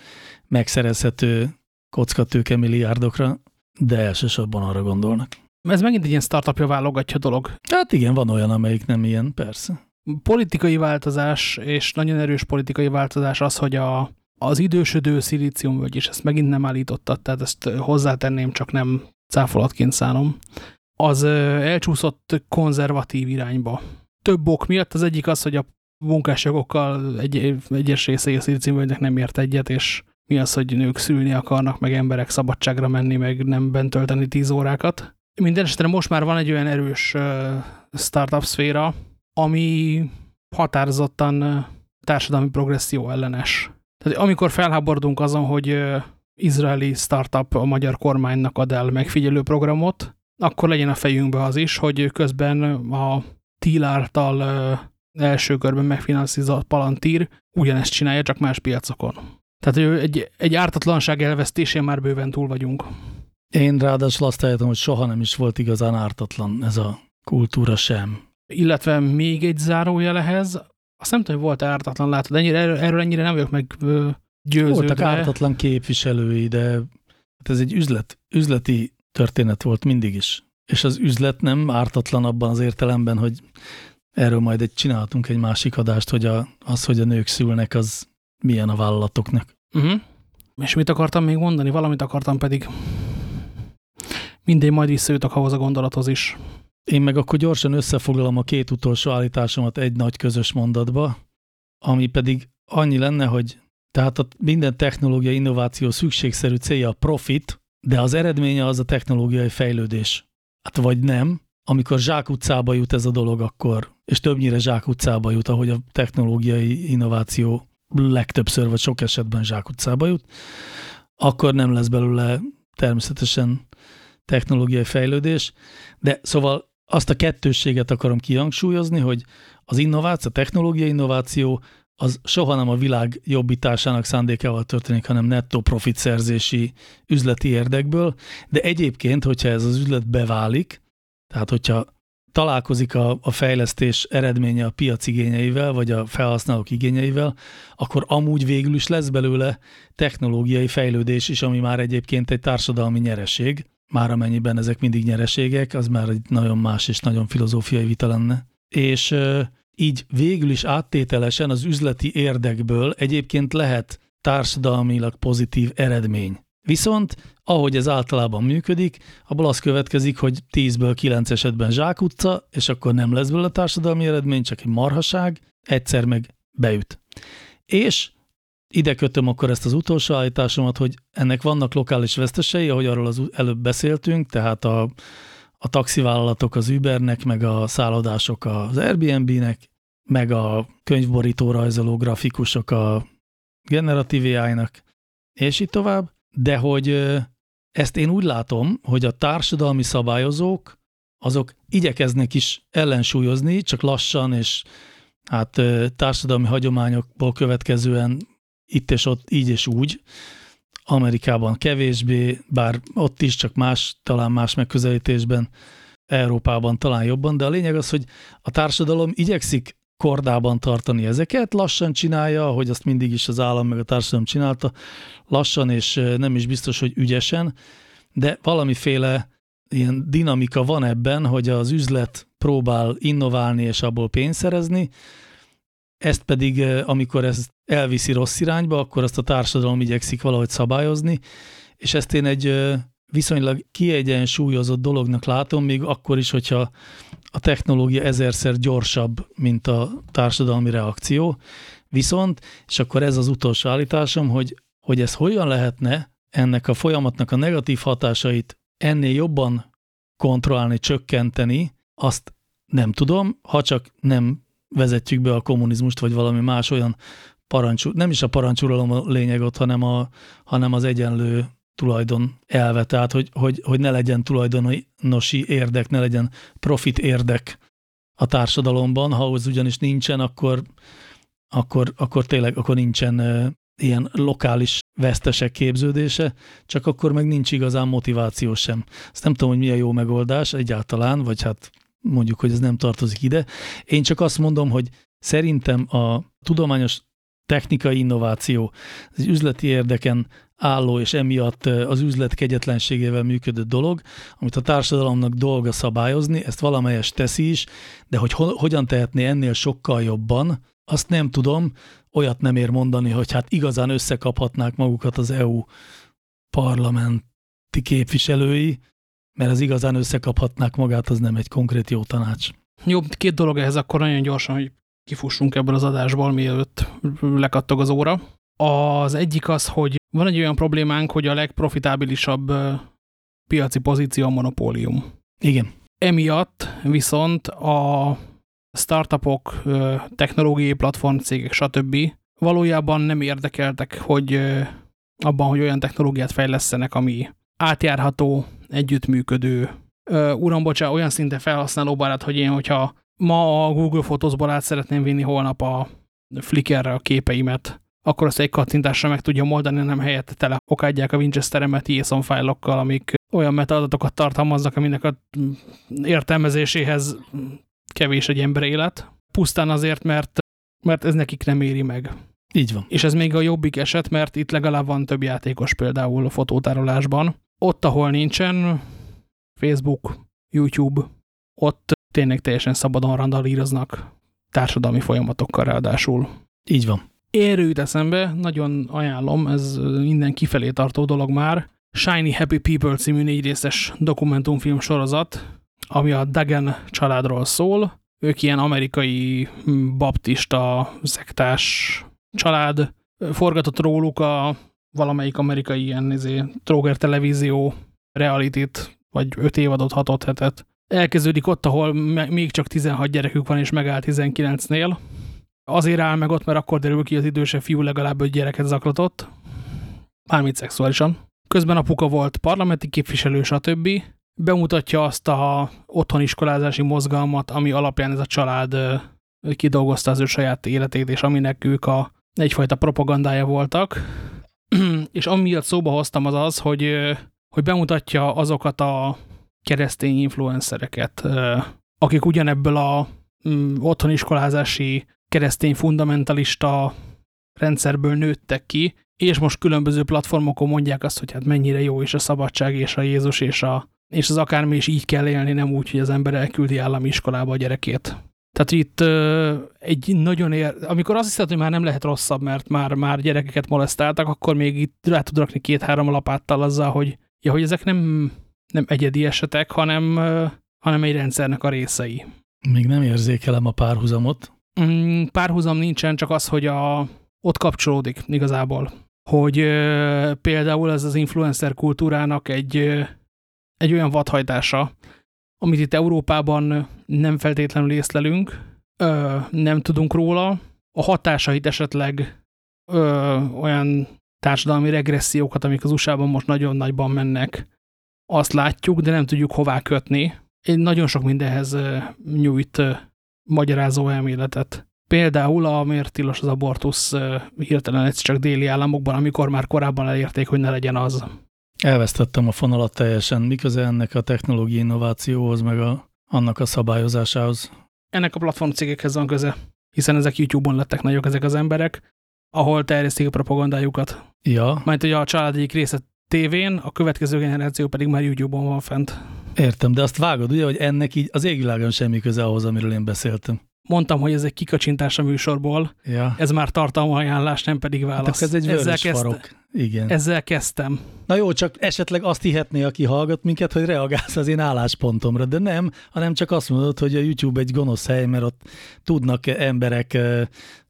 megszerezhető kockatőke milliárdokra, de elsősorban arra gondolnak. Ez megint egy ilyen startupja válogatja dolog. Hát igen, van olyan, amelyik nem ilyen, persze politikai változás, és nagyon erős politikai változás az, hogy a, az idősödő szilíciumvölgy, és ezt megint nem állítottad, tehát ezt hozzátenném, csak nem cáfolatként szánom, az elcsúszott konzervatív irányba. Több ok miatt, az egyik az, hogy a munkásjogokkal egy, egyes részei a szilíciumvölgynek nem ért egyet, és mi az, hogy nők szülni akarnak, meg emberek szabadságra menni, meg nem bent tölteni tíz órákat. Minden esetre most már van egy olyan erős startup szféra, ami határozottan társadalmi progresszió ellenes. Tehát amikor felháborodunk azon, hogy izraeli startup a magyar kormánynak ad el megfigyelő programot, akkor legyen a fejünkbe az is, hogy közben a TIL által első körben megfinanszírozott Palantír ugyanezt csinálja, csak más piacokon. Tehát egy, egy ártatlanság elvesztésén már bőven túl vagyunk. Én ráadásul azt állítom, hogy soha nem is volt igazán ártatlan ez a kultúra sem. Illetve még egy zárójel ehhez, azt nem tudom, hogy volt-e ártatlan látod, ennyire, erről, erről ennyire nem vagyok meg győződve. Voltak ártatlan képviselői, de hát ez egy üzlet, üzleti történet volt mindig is. És az üzlet nem ártatlan abban az értelemben, hogy erről majd egy csinálhatunk egy másik adást, hogy a, az, hogy a nők szülnek, az milyen a vállalatoknak. Uh -huh. És mit akartam még mondani? Valamit akartam pedig. Mindegy, majd visszajutok ahhoz a gondolathoz is. Én meg akkor gyorsan összefoglalom a két utolsó állításomat egy nagy közös mondatba, ami pedig annyi lenne, hogy tehát a minden technológiai innováció szükségszerű célja a profit, de az eredménye az a technológiai fejlődés. Hát vagy nem, amikor zsákutcába jut ez a dolog, akkor, és többnyire zsákutcába jut, ahogy a technológiai innováció legtöbbször, vagy sok esetben zsákutcába jut, akkor nem lesz belőle természetesen technológiai fejlődés, de szóval azt a kettősséget akarom kihangsúlyozni, hogy az innováció, a technológiai innováció az soha nem a világ jobbításának szándékával történik, hanem nettó profit szerzési üzleti érdekből, de egyébként, hogyha ez az üzlet beválik, tehát hogyha találkozik a, a fejlesztés eredménye a piac igényeivel, vagy a felhasználók igényeivel, akkor amúgy végül is lesz belőle technológiai fejlődés is, ami már egyébként egy társadalmi nyereség, már amennyiben ezek mindig nyereségek, az már egy nagyon más és nagyon filozófiai vita lenne. És így végül is áttételesen az üzleti érdekből egyébként lehet társadalmilag pozitív eredmény. Viszont, ahogy ez általában működik, abból az következik, hogy 10-ből 9 esetben zsákutca, és akkor nem lesz belőle társadalmi eredmény, csak egy marhaság, egyszer meg beüt. És ide kötöm akkor ezt az utolsó állításomat, hogy ennek vannak lokális vesztesei, ahogy arról az előbb beszéltünk, tehát a, a taxivállalatok az Ubernek, meg a szállodások az Airbnb-nek, meg a könyvborító rajzoló grafikusok a generatív AI-nak, és így tovább, de hogy ezt én úgy látom, hogy a társadalmi szabályozók azok igyekeznek is ellensúlyozni, csak lassan és hát társadalmi hagyományokból következően itt és ott így és úgy, Amerikában kevésbé, bár ott is csak más, talán más megközelítésben, Európában talán jobban, de a lényeg az, hogy a társadalom igyekszik kordában tartani ezeket, lassan csinálja, hogy azt mindig is az állam meg a társadalom csinálta, lassan és nem is biztos, hogy ügyesen, de valamiféle ilyen dinamika van ebben, hogy az üzlet próbál innoválni és abból pénzt szerezni, ezt pedig, amikor ez elviszi rossz irányba, akkor azt a társadalom igyekszik valahogy szabályozni, és ezt én egy viszonylag kiegyensúlyozott dolognak látom, még akkor is, hogyha a technológia ezerszer gyorsabb, mint a társadalmi reakció. Viszont, és akkor ez az utolsó állításom, hogy, hogy ez hogyan lehetne ennek a folyamatnak a negatív hatásait ennél jobban kontrollálni, csökkenteni, azt nem tudom, ha csak nem vezetjük be a kommunizmust, vagy valami más olyan parancs, nem is a parancsuralom a lényeg ott, hanem, a, hanem az egyenlő tulajdon elve, tehát hogy, hogy, hogy ne legyen tulajdonosi érdek, ne legyen profit érdek a társadalomban, ha az ugyanis nincsen, akkor, akkor, akkor tényleg akkor nincsen ilyen lokális vesztesek képződése, csak akkor meg nincs igazán motiváció sem. Azt nem tudom, hogy mi a jó megoldás egyáltalán, vagy hát mondjuk, hogy ez nem tartozik ide. Én csak azt mondom, hogy szerintem a tudományos technikai innováció, az üzleti érdeken álló és emiatt az üzlet kegyetlenségével működő dolog, amit a társadalomnak dolga szabályozni, ezt valamelyes teszi is, de hogy ho hogyan tehetné ennél sokkal jobban, azt nem tudom, olyat nem ér mondani, hogy hát igazán összekaphatnák magukat az EU parlamenti képviselői, mert az igazán összekaphatnák magát, az nem egy konkrét jó tanács. Jó, két dolog ehhez akkor nagyon gyorsan, hogy kifussunk ebből az adásból, mielőtt lekattog az óra. Az egyik az, hogy van egy olyan problémánk, hogy a legprofitábilisabb piaci pozíció a monopólium. Igen. Emiatt viszont a startupok, technológiai platformcégek, stb. valójában nem érdekeltek, hogy abban, hogy olyan technológiát fejlesztenek, ami átjárható, együttműködő, uram, bocsá, olyan szinte felhasználóbarát, hogy én, hogyha ma a Google Photos-ból át szeretném vinni holnap a Flickrre a képeimet, akkor azt egy kattintásra meg tudja moldani, nem helyette tele okádják a Winchesteremet JSON fájlokkal, amik olyan metaadatokat tartalmaznak, aminek a értelmezéséhez kevés egy ember élet. Pusztán azért, mert, mert ez nekik nem éri meg. Így van. És ez még a jobbik eset, mert itt legalább van több játékos például a fotótárolásban. Ott, ahol nincsen, Facebook, YouTube, ott tényleg teljesen szabadon randalíroznak társadalmi folyamatokkal ráadásul. Így van. Jut eszembe, nagyon ajánlom, ez minden kifelé tartó dolog már. Shiny Happy People című négy részes dokumentumfilm sorozat, ami a Dagen családról szól. Ők ilyen amerikai hm, baptista szektás család. Forgatott róluk a valamelyik amerikai ilyen izé, Troger televízió realitit, vagy öt évadot, hatot hetet. Elkezdődik ott, ahol még csak 16 gyerekük van, és megáll 19-nél. Azért áll meg ott, mert akkor derül ki, az idősebb fiú legalább öt gyereket zaklatott. Mármint szexuálisan. Közben apuka volt parlamenti képviselő, stb. Bemutatja azt a otthoniskolázási mozgalmat, ami alapján ez a család kidolgozta az ő saját életét, és aminek ők a egyfajta propagandája voltak. és amiatt szóba hoztam az az, hogy, hogy bemutatja azokat a keresztény influencereket, akik ugyanebből a mm, otthoniskolázási keresztény fundamentalista rendszerből nőttek ki, és most különböző platformokon mondják azt, hogy hát mennyire jó és a szabadság és a Jézus és, a, és az akármi is így kell élni, nem úgy, hogy az ember elküldi állami iskolába a gyerekét. Tehát itt ö, egy nagyon ér... Amikor azt hiszed, hogy már nem lehet rosszabb, mert már, már gyerekeket molesztáltak, akkor még itt rá tud rakni két-három lapáttal azzal, hogy, ja, hogy ezek nem, nem egyedi esetek, hanem, ö, hanem egy rendszernek a részei. Még nem érzékelem a párhuzamot. Mm, párhuzam nincsen, csak az, hogy a, ott kapcsolódik igazából. Hogy ö, például ez az influencer kultúrának egy, ö, egy olyan vadhajtása, amit itt Európában nem feltétlenül észlelünk, ö, nem tudunk róla, a hatásait esetleg ö, olyan társadalmi regressziókat, amik az USA-ban most nagyon nagyban mennek, azt látjuk, de nem tudjuk hová kötni. Egy nagyon sok mindenhez nyújt magyarázó elméletet. Például a miért tilos az abortusz hirtelen ez csak déli államokban, amikor már korábban elérték, hogy ne legyen az. Elvesztettem a fonalat teljesen. Miközben ennek a technológiai innovációhoz, meg a, annak a szabályozásához? Ennek a platform cégekhez van köze, hiszen ezek YouTube-on lettek nagyok ezek az emberek, ahol terjesztik a propagandájukat. Ja. Majd, hogy a család egyik része tévén, a következő generáció pedig már YouTube-on van fent. Értem, de azt vágod ugye, hogy ennek így az égvilágon semmi köze ahhoz, amiről én beszéltem. Mondtam, hogy ez egy kikacsintás a műsorból. Ja. Ez már ajánlás, nem pedig válasz. Hát ez egy ezzel farok. Igen. Ezzel kezdtem. Na jó, csak esetleg azt hihetné, aki hallgat minket, hogy reagálsz az én álláspontomra, de nem, hanem csak azt mondod, hogy a YouTube egy gonosz hely, mert ott tudnak emberek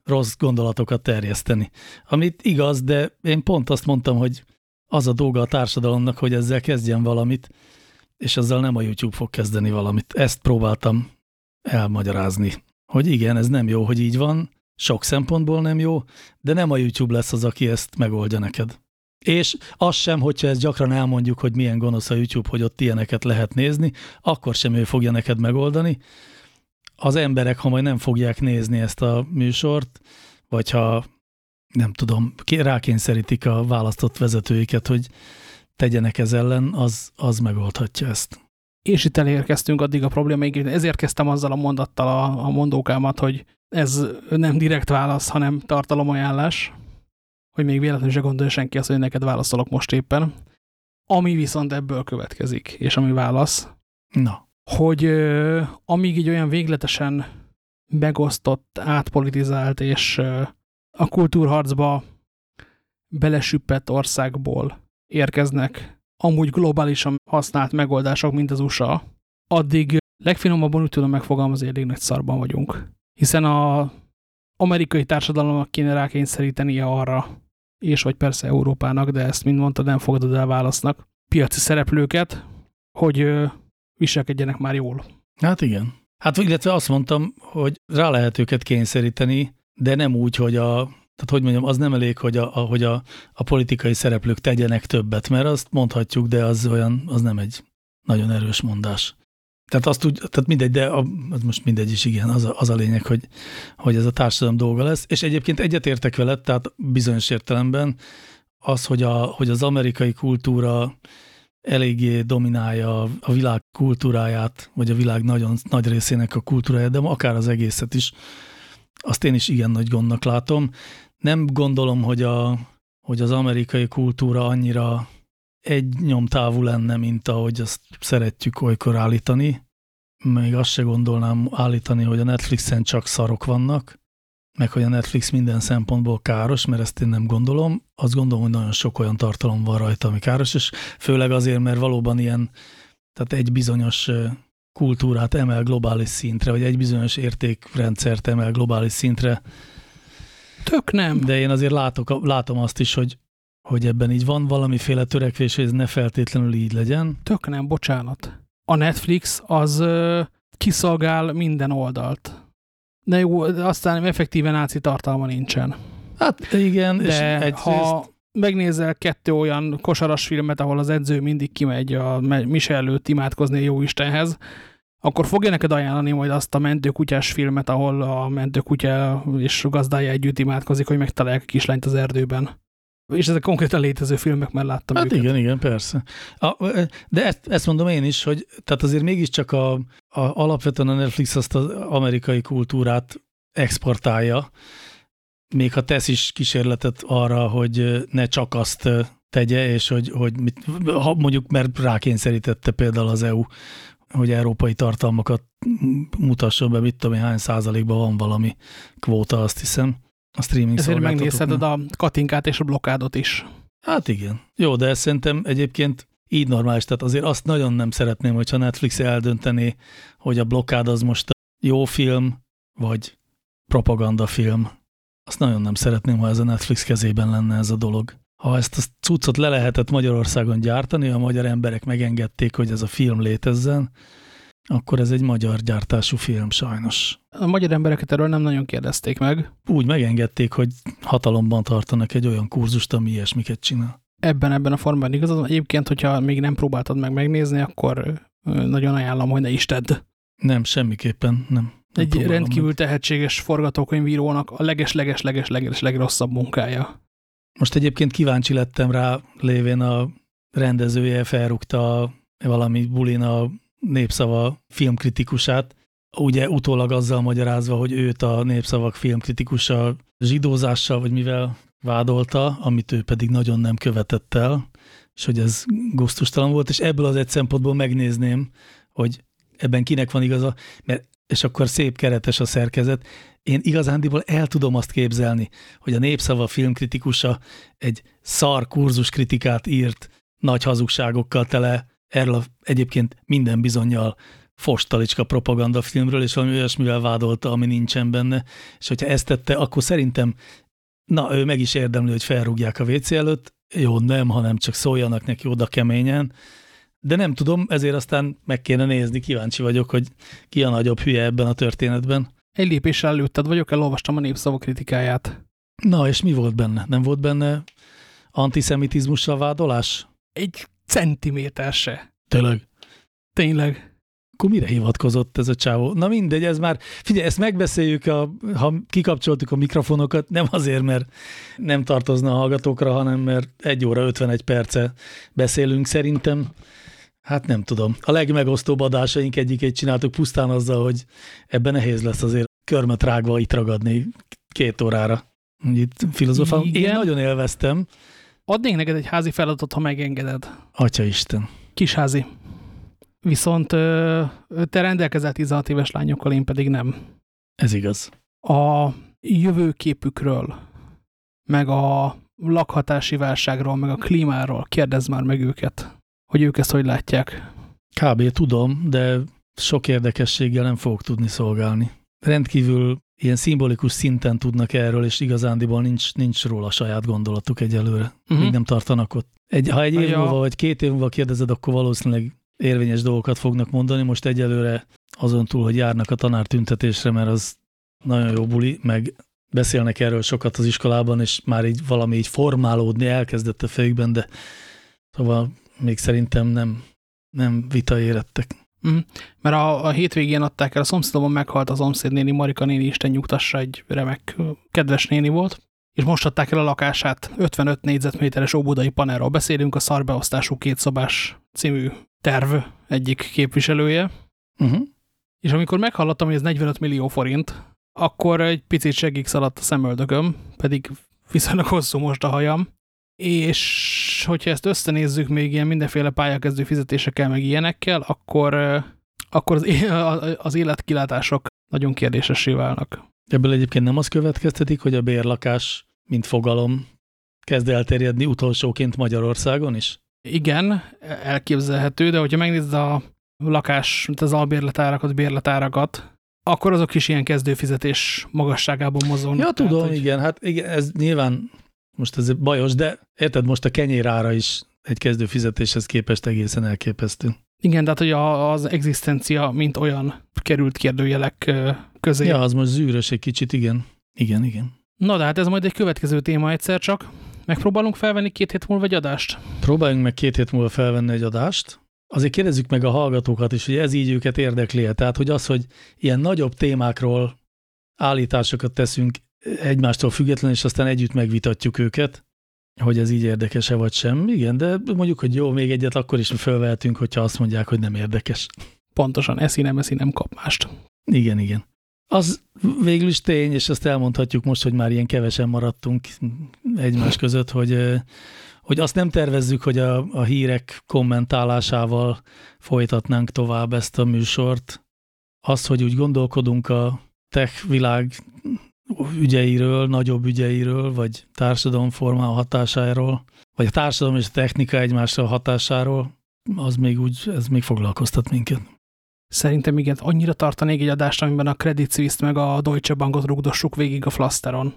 rossz gondolatokat terjeszteni. Amit igaz, de én pont azt mondtam, hogy az a dolga a társadalomnak, hogy ezzel kezdjen valamit, és ezzel nem a YouTube fog kezdeni valamit. Ezt próbáltam elmagyarázni, hogy igen, ez nem jó, hogy így van, sok szempontból nem jó, de nem a YouTube lesz az, aki ezt megoldja neked. És az sem, hogyha ezt gyakran elmondjuk, hogy milyen gonosz a YouTube, hogy ott ilyeneket lehet nézni, akkor sem ő fogja neked megoldani. Az emberek, ha majd nem fogják nézni ezt a műsort, vagy ha nem tudom, rákényszerítik a választott vezetőiket, hogy tegyenek ez ellen, az, az megoldhatja ezt. És itt elérkeztünk addig a problémáig, ezért kezdtem azzal a mondattal a, a mondókámat, hogy ez nem direkt válasz, hanem tartalomajánlás, hogy még véletlenül se gondolja senki azt, hogy neked válaszolok most éppen. Ami viszont ebből következik, és ami válasz, Na. hogy euh, amíg így olyan végletesen megosztott, átpolitizált és euh, a kultúrharcba belesüppett országból érkeznek amúgy globálisan használt megoldások, mint az USA, addig legfinomabban úgy tudom megfogalmazni, elég nagy szarban vagyunk. Hiszen a amerikai társadalomnak kéne rákényszerítenie arra, és vagy persze Európának, de ezt, mint mondta, nem fogadod el válasznak, piaci szereplőket, hogy viselkedjenek már jól. Hát igen. Hát illetve azt mondtam, hogy rá lehet őket kényszeríteni, de nem úgy, hogy a, tehát hogy mondjam, az nem elég, hogy a, hogy a, a politikai szereplők tegyenek többet, mert azt mondhatjuk, de az olyan, az nem egy nagyon erős mondás. Tehát azt úgy, tehát mindegy, de a, az most mindegy is, igen, az a, az a lényeg, hogy, hogy ez a társadalom dolga lesz. És egyébként egyetértek veled, tehát bizonyos értelemben az, hogy, a, hogy az amerikai kultúra eléggé dominálja a világ kultúráját, vagy a világ nagyon nagy részének a kultúráját, de akár az egészet is, azt én is igen nagy gondnak látom. Nem gondolom, hogy, a, hogy az amerikai kultúra annyira egy nyomtávú lenne, mint ahogy azt szeretjük olykor állítani. Még azt se gondolnám állítani, hogy a Netflixen csak szarok vannak, meg hogy a Netflix minden szempontból káros, mert ezt én nem gondolom. Azt gondolom, hogy nagyon sok olyan tartalom van rajta, ami káros, és főleg azért, mert valóban ilyen, tehát egy bizonyos kultúrát emel globális szintre, vagy egy bizonyos értékrendszert emel globális szintre. Tök nem. De én azért látok, látom azt is, hogy, hogy ebben így van valamiféle törekvés, hogy ez ne feltétlenül így legyen. Tök nem, bocsánat. A Netflix az ö, kiszolgál minden oldalt. De jó, aztán effektíven náci tartalma nincsen. Hát igen, De és egyrészt... ha megnézel kettő olyan kosaras filmet, ahol az edző mindig kimegy a Michel előtt imádkozni a jó Istenhez, akkor fogja neked ajánlani majd azt a mentőkutyás filmet, ahol a mentőkutya és gazdája együtt imádkozik, hogy megtalálják a kislányt az erdőben. És ezek konkrétan létező filmek, mert láttam Hát őket. igen, igen, persze. A, de ezt, ezt mondom én is, hogy tehát azért mégiscsak a, a, alapvetően a Netflix azt az amerikai kultúrát exportálja, még ha tesz is kísérletet arra, hogy ne csak azt tegye, és hogy, hogy mit, ha mondjuk, mert rákényszerítette például az EU, hogy európai tartalmakat mutasson be, mit tudom én, hány százalékban van valami kvóta, azt hiszem. A streaming Ezért megnézheted a katinkát és a blokkádot is. Hát igen. Jó, de szerintem egyébként így normális, tehát azért azt nagyon nem szeretném, hogyha Netflix eldöntené, hogy a blokkád az most jó film, vagy propagandafilm, azt nagyon nem szeretném, ha ez a Netflix kezében lenne ez a dolog. Ha ezt a cuccot le lehetett Magyarországon gyártani, a magyar emberek megengedték, hogy ez a film létezzen, akkor ez egy magyar gyártású film sajnos. A magyar embereket erről nem nagyon kérdezték meg. Úgy megengedték, hogy hatalomban tartanak egy olyan kurzust, ami ilyesmiket csinál. Ebben, ebben a formában igazad. Egyébként, hogyha még nem próbáltad meg megnézni, akkor nagyon ajánlom, hogy ne is tedd. Nem, semmiképpen nem. nem egy rendkívül meg. tehetséges forgatókönyvírónak a leges-leges-leges-leges legrosszabb munkája. Most egyébként kíváncsi lettem rá, lévén a rendezője felrúgta valami bulin a népszava filmkritikusát, ugye utólag azzal magyarázva, hogy őt a népszavak filmkritikusa zsidózással, vagy mivel vádolta, amit ő pedig nagyon nem követett el, és hogy ez gusztustalan volt, és ebből az egy szempontból megnézném, hogy ebben kinek van igaza, mert és akkor szép keretes a szerkezet. Én igazándiból el tudom azt képzelni, hogy a Népszava filmkritikusa egy szar kurzus kritikát írt, nagy hazugságokkal tele, erről egyébként minden bizonyal fostalicska propaganda filmről, és valami olyasmivel vádolta, ami nincsen benne, és hogyha ezt tette, akkor szerintem, na, ő meg is érdemli, hogy felrúgják a WC előtt, jó, nem, hanem csak szóljanak neki oda keményen, de nem tudom, ezért aztán meg kéne nézni, kíváncsi vagyok, hogy ki a nagyobb hülye ebben a történetben. Egy lépéssel előtted vagyok, elolvastam a népszava kritikáját. Na, és mi volt benne? Nem volt benne antiszemitizmussal vádolás? Egy centiméter se. Tényleg? Tényleg. Akkor mire hivatkozott ez a csávó? Na mindegy, ez már, figyelj, ezt megbeszéljük, a, ha kikapcsoltuk a mikrofonokat, nem azért, mert nem tartozna a hallgatókra, hanem mert egy óra 51 perce beszélünk szerintem. Hát nem tudom. A legmegosztóbb adásaink egyikét csináltuk pusztán azzal, hogy ebben nehéz lesz azért körmet rágva itt ragadni két órára. Itt filozofálunk. Én nagyon élveztem. Adnék neked egy házi feladatot, ha megengeded. Atya Isten. Kisházi. Viszont te rendelkezel 16 éves lányokkal, én pedig nem. Ez igaz. A jövőképükről, meg a lakhatási válságról, meg a klímáról kérdezz már meg őket, hogy ők ezt hogy látják. Kb. tudom, de sok érdekességgel nem fogok tudni szolgálni. Rendkívül ilyen szimbolikus szinten tudnak erről, és igazándiból nincs, nincs róla saját gondolatuk egyelőre. Uh -huh. Még nem tartanak ott. Egy, ha egy év ja. múlva, vagy két év múlva kérdezed, akkor valószínűleg érvényes dolgokat fognak mondani. Most egyelőre azon túl, hogy járnak a tanár tüntetésre, mert az nagyon jó buli, meg beszélnek erről sokat az iskolában, és már így valami így formálódni elkezdett a fejükben, de szóval még szerintem nem, nem vita érettek. Mm. Mert a, a hétvégén adták el, a szomszédomon meghalt a szomszédnéni, Marika néni, Isten nyugtassa, egy remek, kedves néni volt, és most adták el a lakását, 55 négyzetméteres óbudai panelról beszélünk, a szarbeosztású kétszobás című terv egyik képviselője. Uh -huh. És amikor meghallottam, hogy ez 45 millió forint, akkor egy picit segít szaladt a szemöldököm, pedig viszonylag hosszú most a hajam. És hogyha ezt összenézzük még ilyen mindenféle pályakezdő fizetésekkel, meg ilyenekkel, akkor, akkor az, az életkilátások nagyon kérdésessé válnak. Ebből egyébként nem az következtetik, hogy a bérlakás, mint fogalom, kezd elterjedni utolsóként Magyarországon is? Igen, elképzelhető, de hogyha megnézed a lakás, mint az albérletárakat, bérletárakat, akkor azok is ilyen kezdőfizetés magasságában mozognak. Ja, tudom, tehát, hogy... igen, hát igen, ez nyilván most ez bajos, de érted, most a kenyérára is egy kezdőfizetéshez képest egészen elképesztő. Igen, tehát hogy a, az egzisztencia, mint olyan került kérdőjelek közé. Ja, az most zűrös egy kicsit, igen. Igen, igen. Na de hát ez majd egy következő téma egyszer csak. Megpróbálunk felvenni két hét múlva egy adást? Próbáljunk meg két hét múlva felvenni egy adást. Azért kérdezzük meg a hallgatókat is, hogy ez így őket érdekli -e. Tehát, hogy az, hogy ilyen nagyobb témákról állításokat teszünk egymástól függetlenül, és aztán együtt megvitatjuk őket, hogy ez így érdekes-e vagy sem. Igen, de mondjuk, hogy jó, még egyet akkor is felvehetünk, hogyha azt mondják, hogy nem érdekes. Pontosan, eszi nem, eszi nem kap mást. Igen, igen. Az végül is tény, és azt elmondhatjuk most, hogy már ilyen kevesen maradtunk egymás között, hogy, hogy azt nem tervezzük, hogy a, a hírek kommentálásával folytatnánk tovább ezt a műsort. Az, hogy úgy gondolkodunk a tech világ ügyeiről, nagyobb ügyeiről, vagy társadalomformá hatásáról, vagy a társadalom és a technika egymásra hatásáról, az még úgy, ez még foglalkoztat minket. Szerintem igen, annyira tartanék egy adást, amiben a Credit Suisse meg a Deutsche Bankot rugdossuk végig a flaszteron.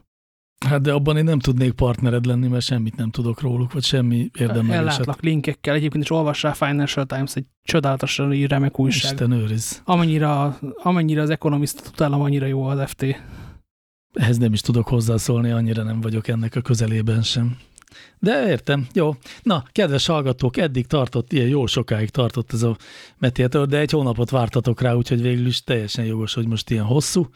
Hát de abban én nem tudnék partnered lenni, mert semmit nem tudok róluk, vagy semmi érdemlegeset. Ellátlak linkekkel, egyébként is olvassál Financial Times, egy csodálatosan remek újság. Isten őriz. Amennyire, amennyire az Economist utálom, annyira jó az FT. Ehhez nem is tudok hozzászólni, annyira nem vagyok ennek a közelében sem. De értem, jó. Na, kedves hallgatók, eddig tartott, ilyen jó sokáig tartott ez a Metiator, de egy hónapot vártatok rá, úgyhogy végül is teljesen jogos, hogy most ilyen hosszú.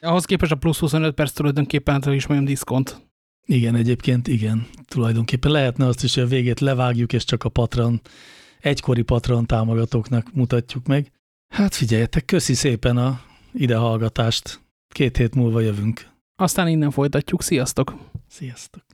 Ahhoz képest a plusz 25 perc tulajdonképpen is mondjam diszkont. Igen, egyébként igen. Tulajdonképpen lehetne azt is, hogy a végét levágjuk, és csak a patron, egykori patron támogatóknak mutatjuk meg. Hát figyeljetek, köszi szépen a idehallgatást. Két hét múlva jövünk. Aztán innen folytatjuk. Sziasztok! Sziasztok!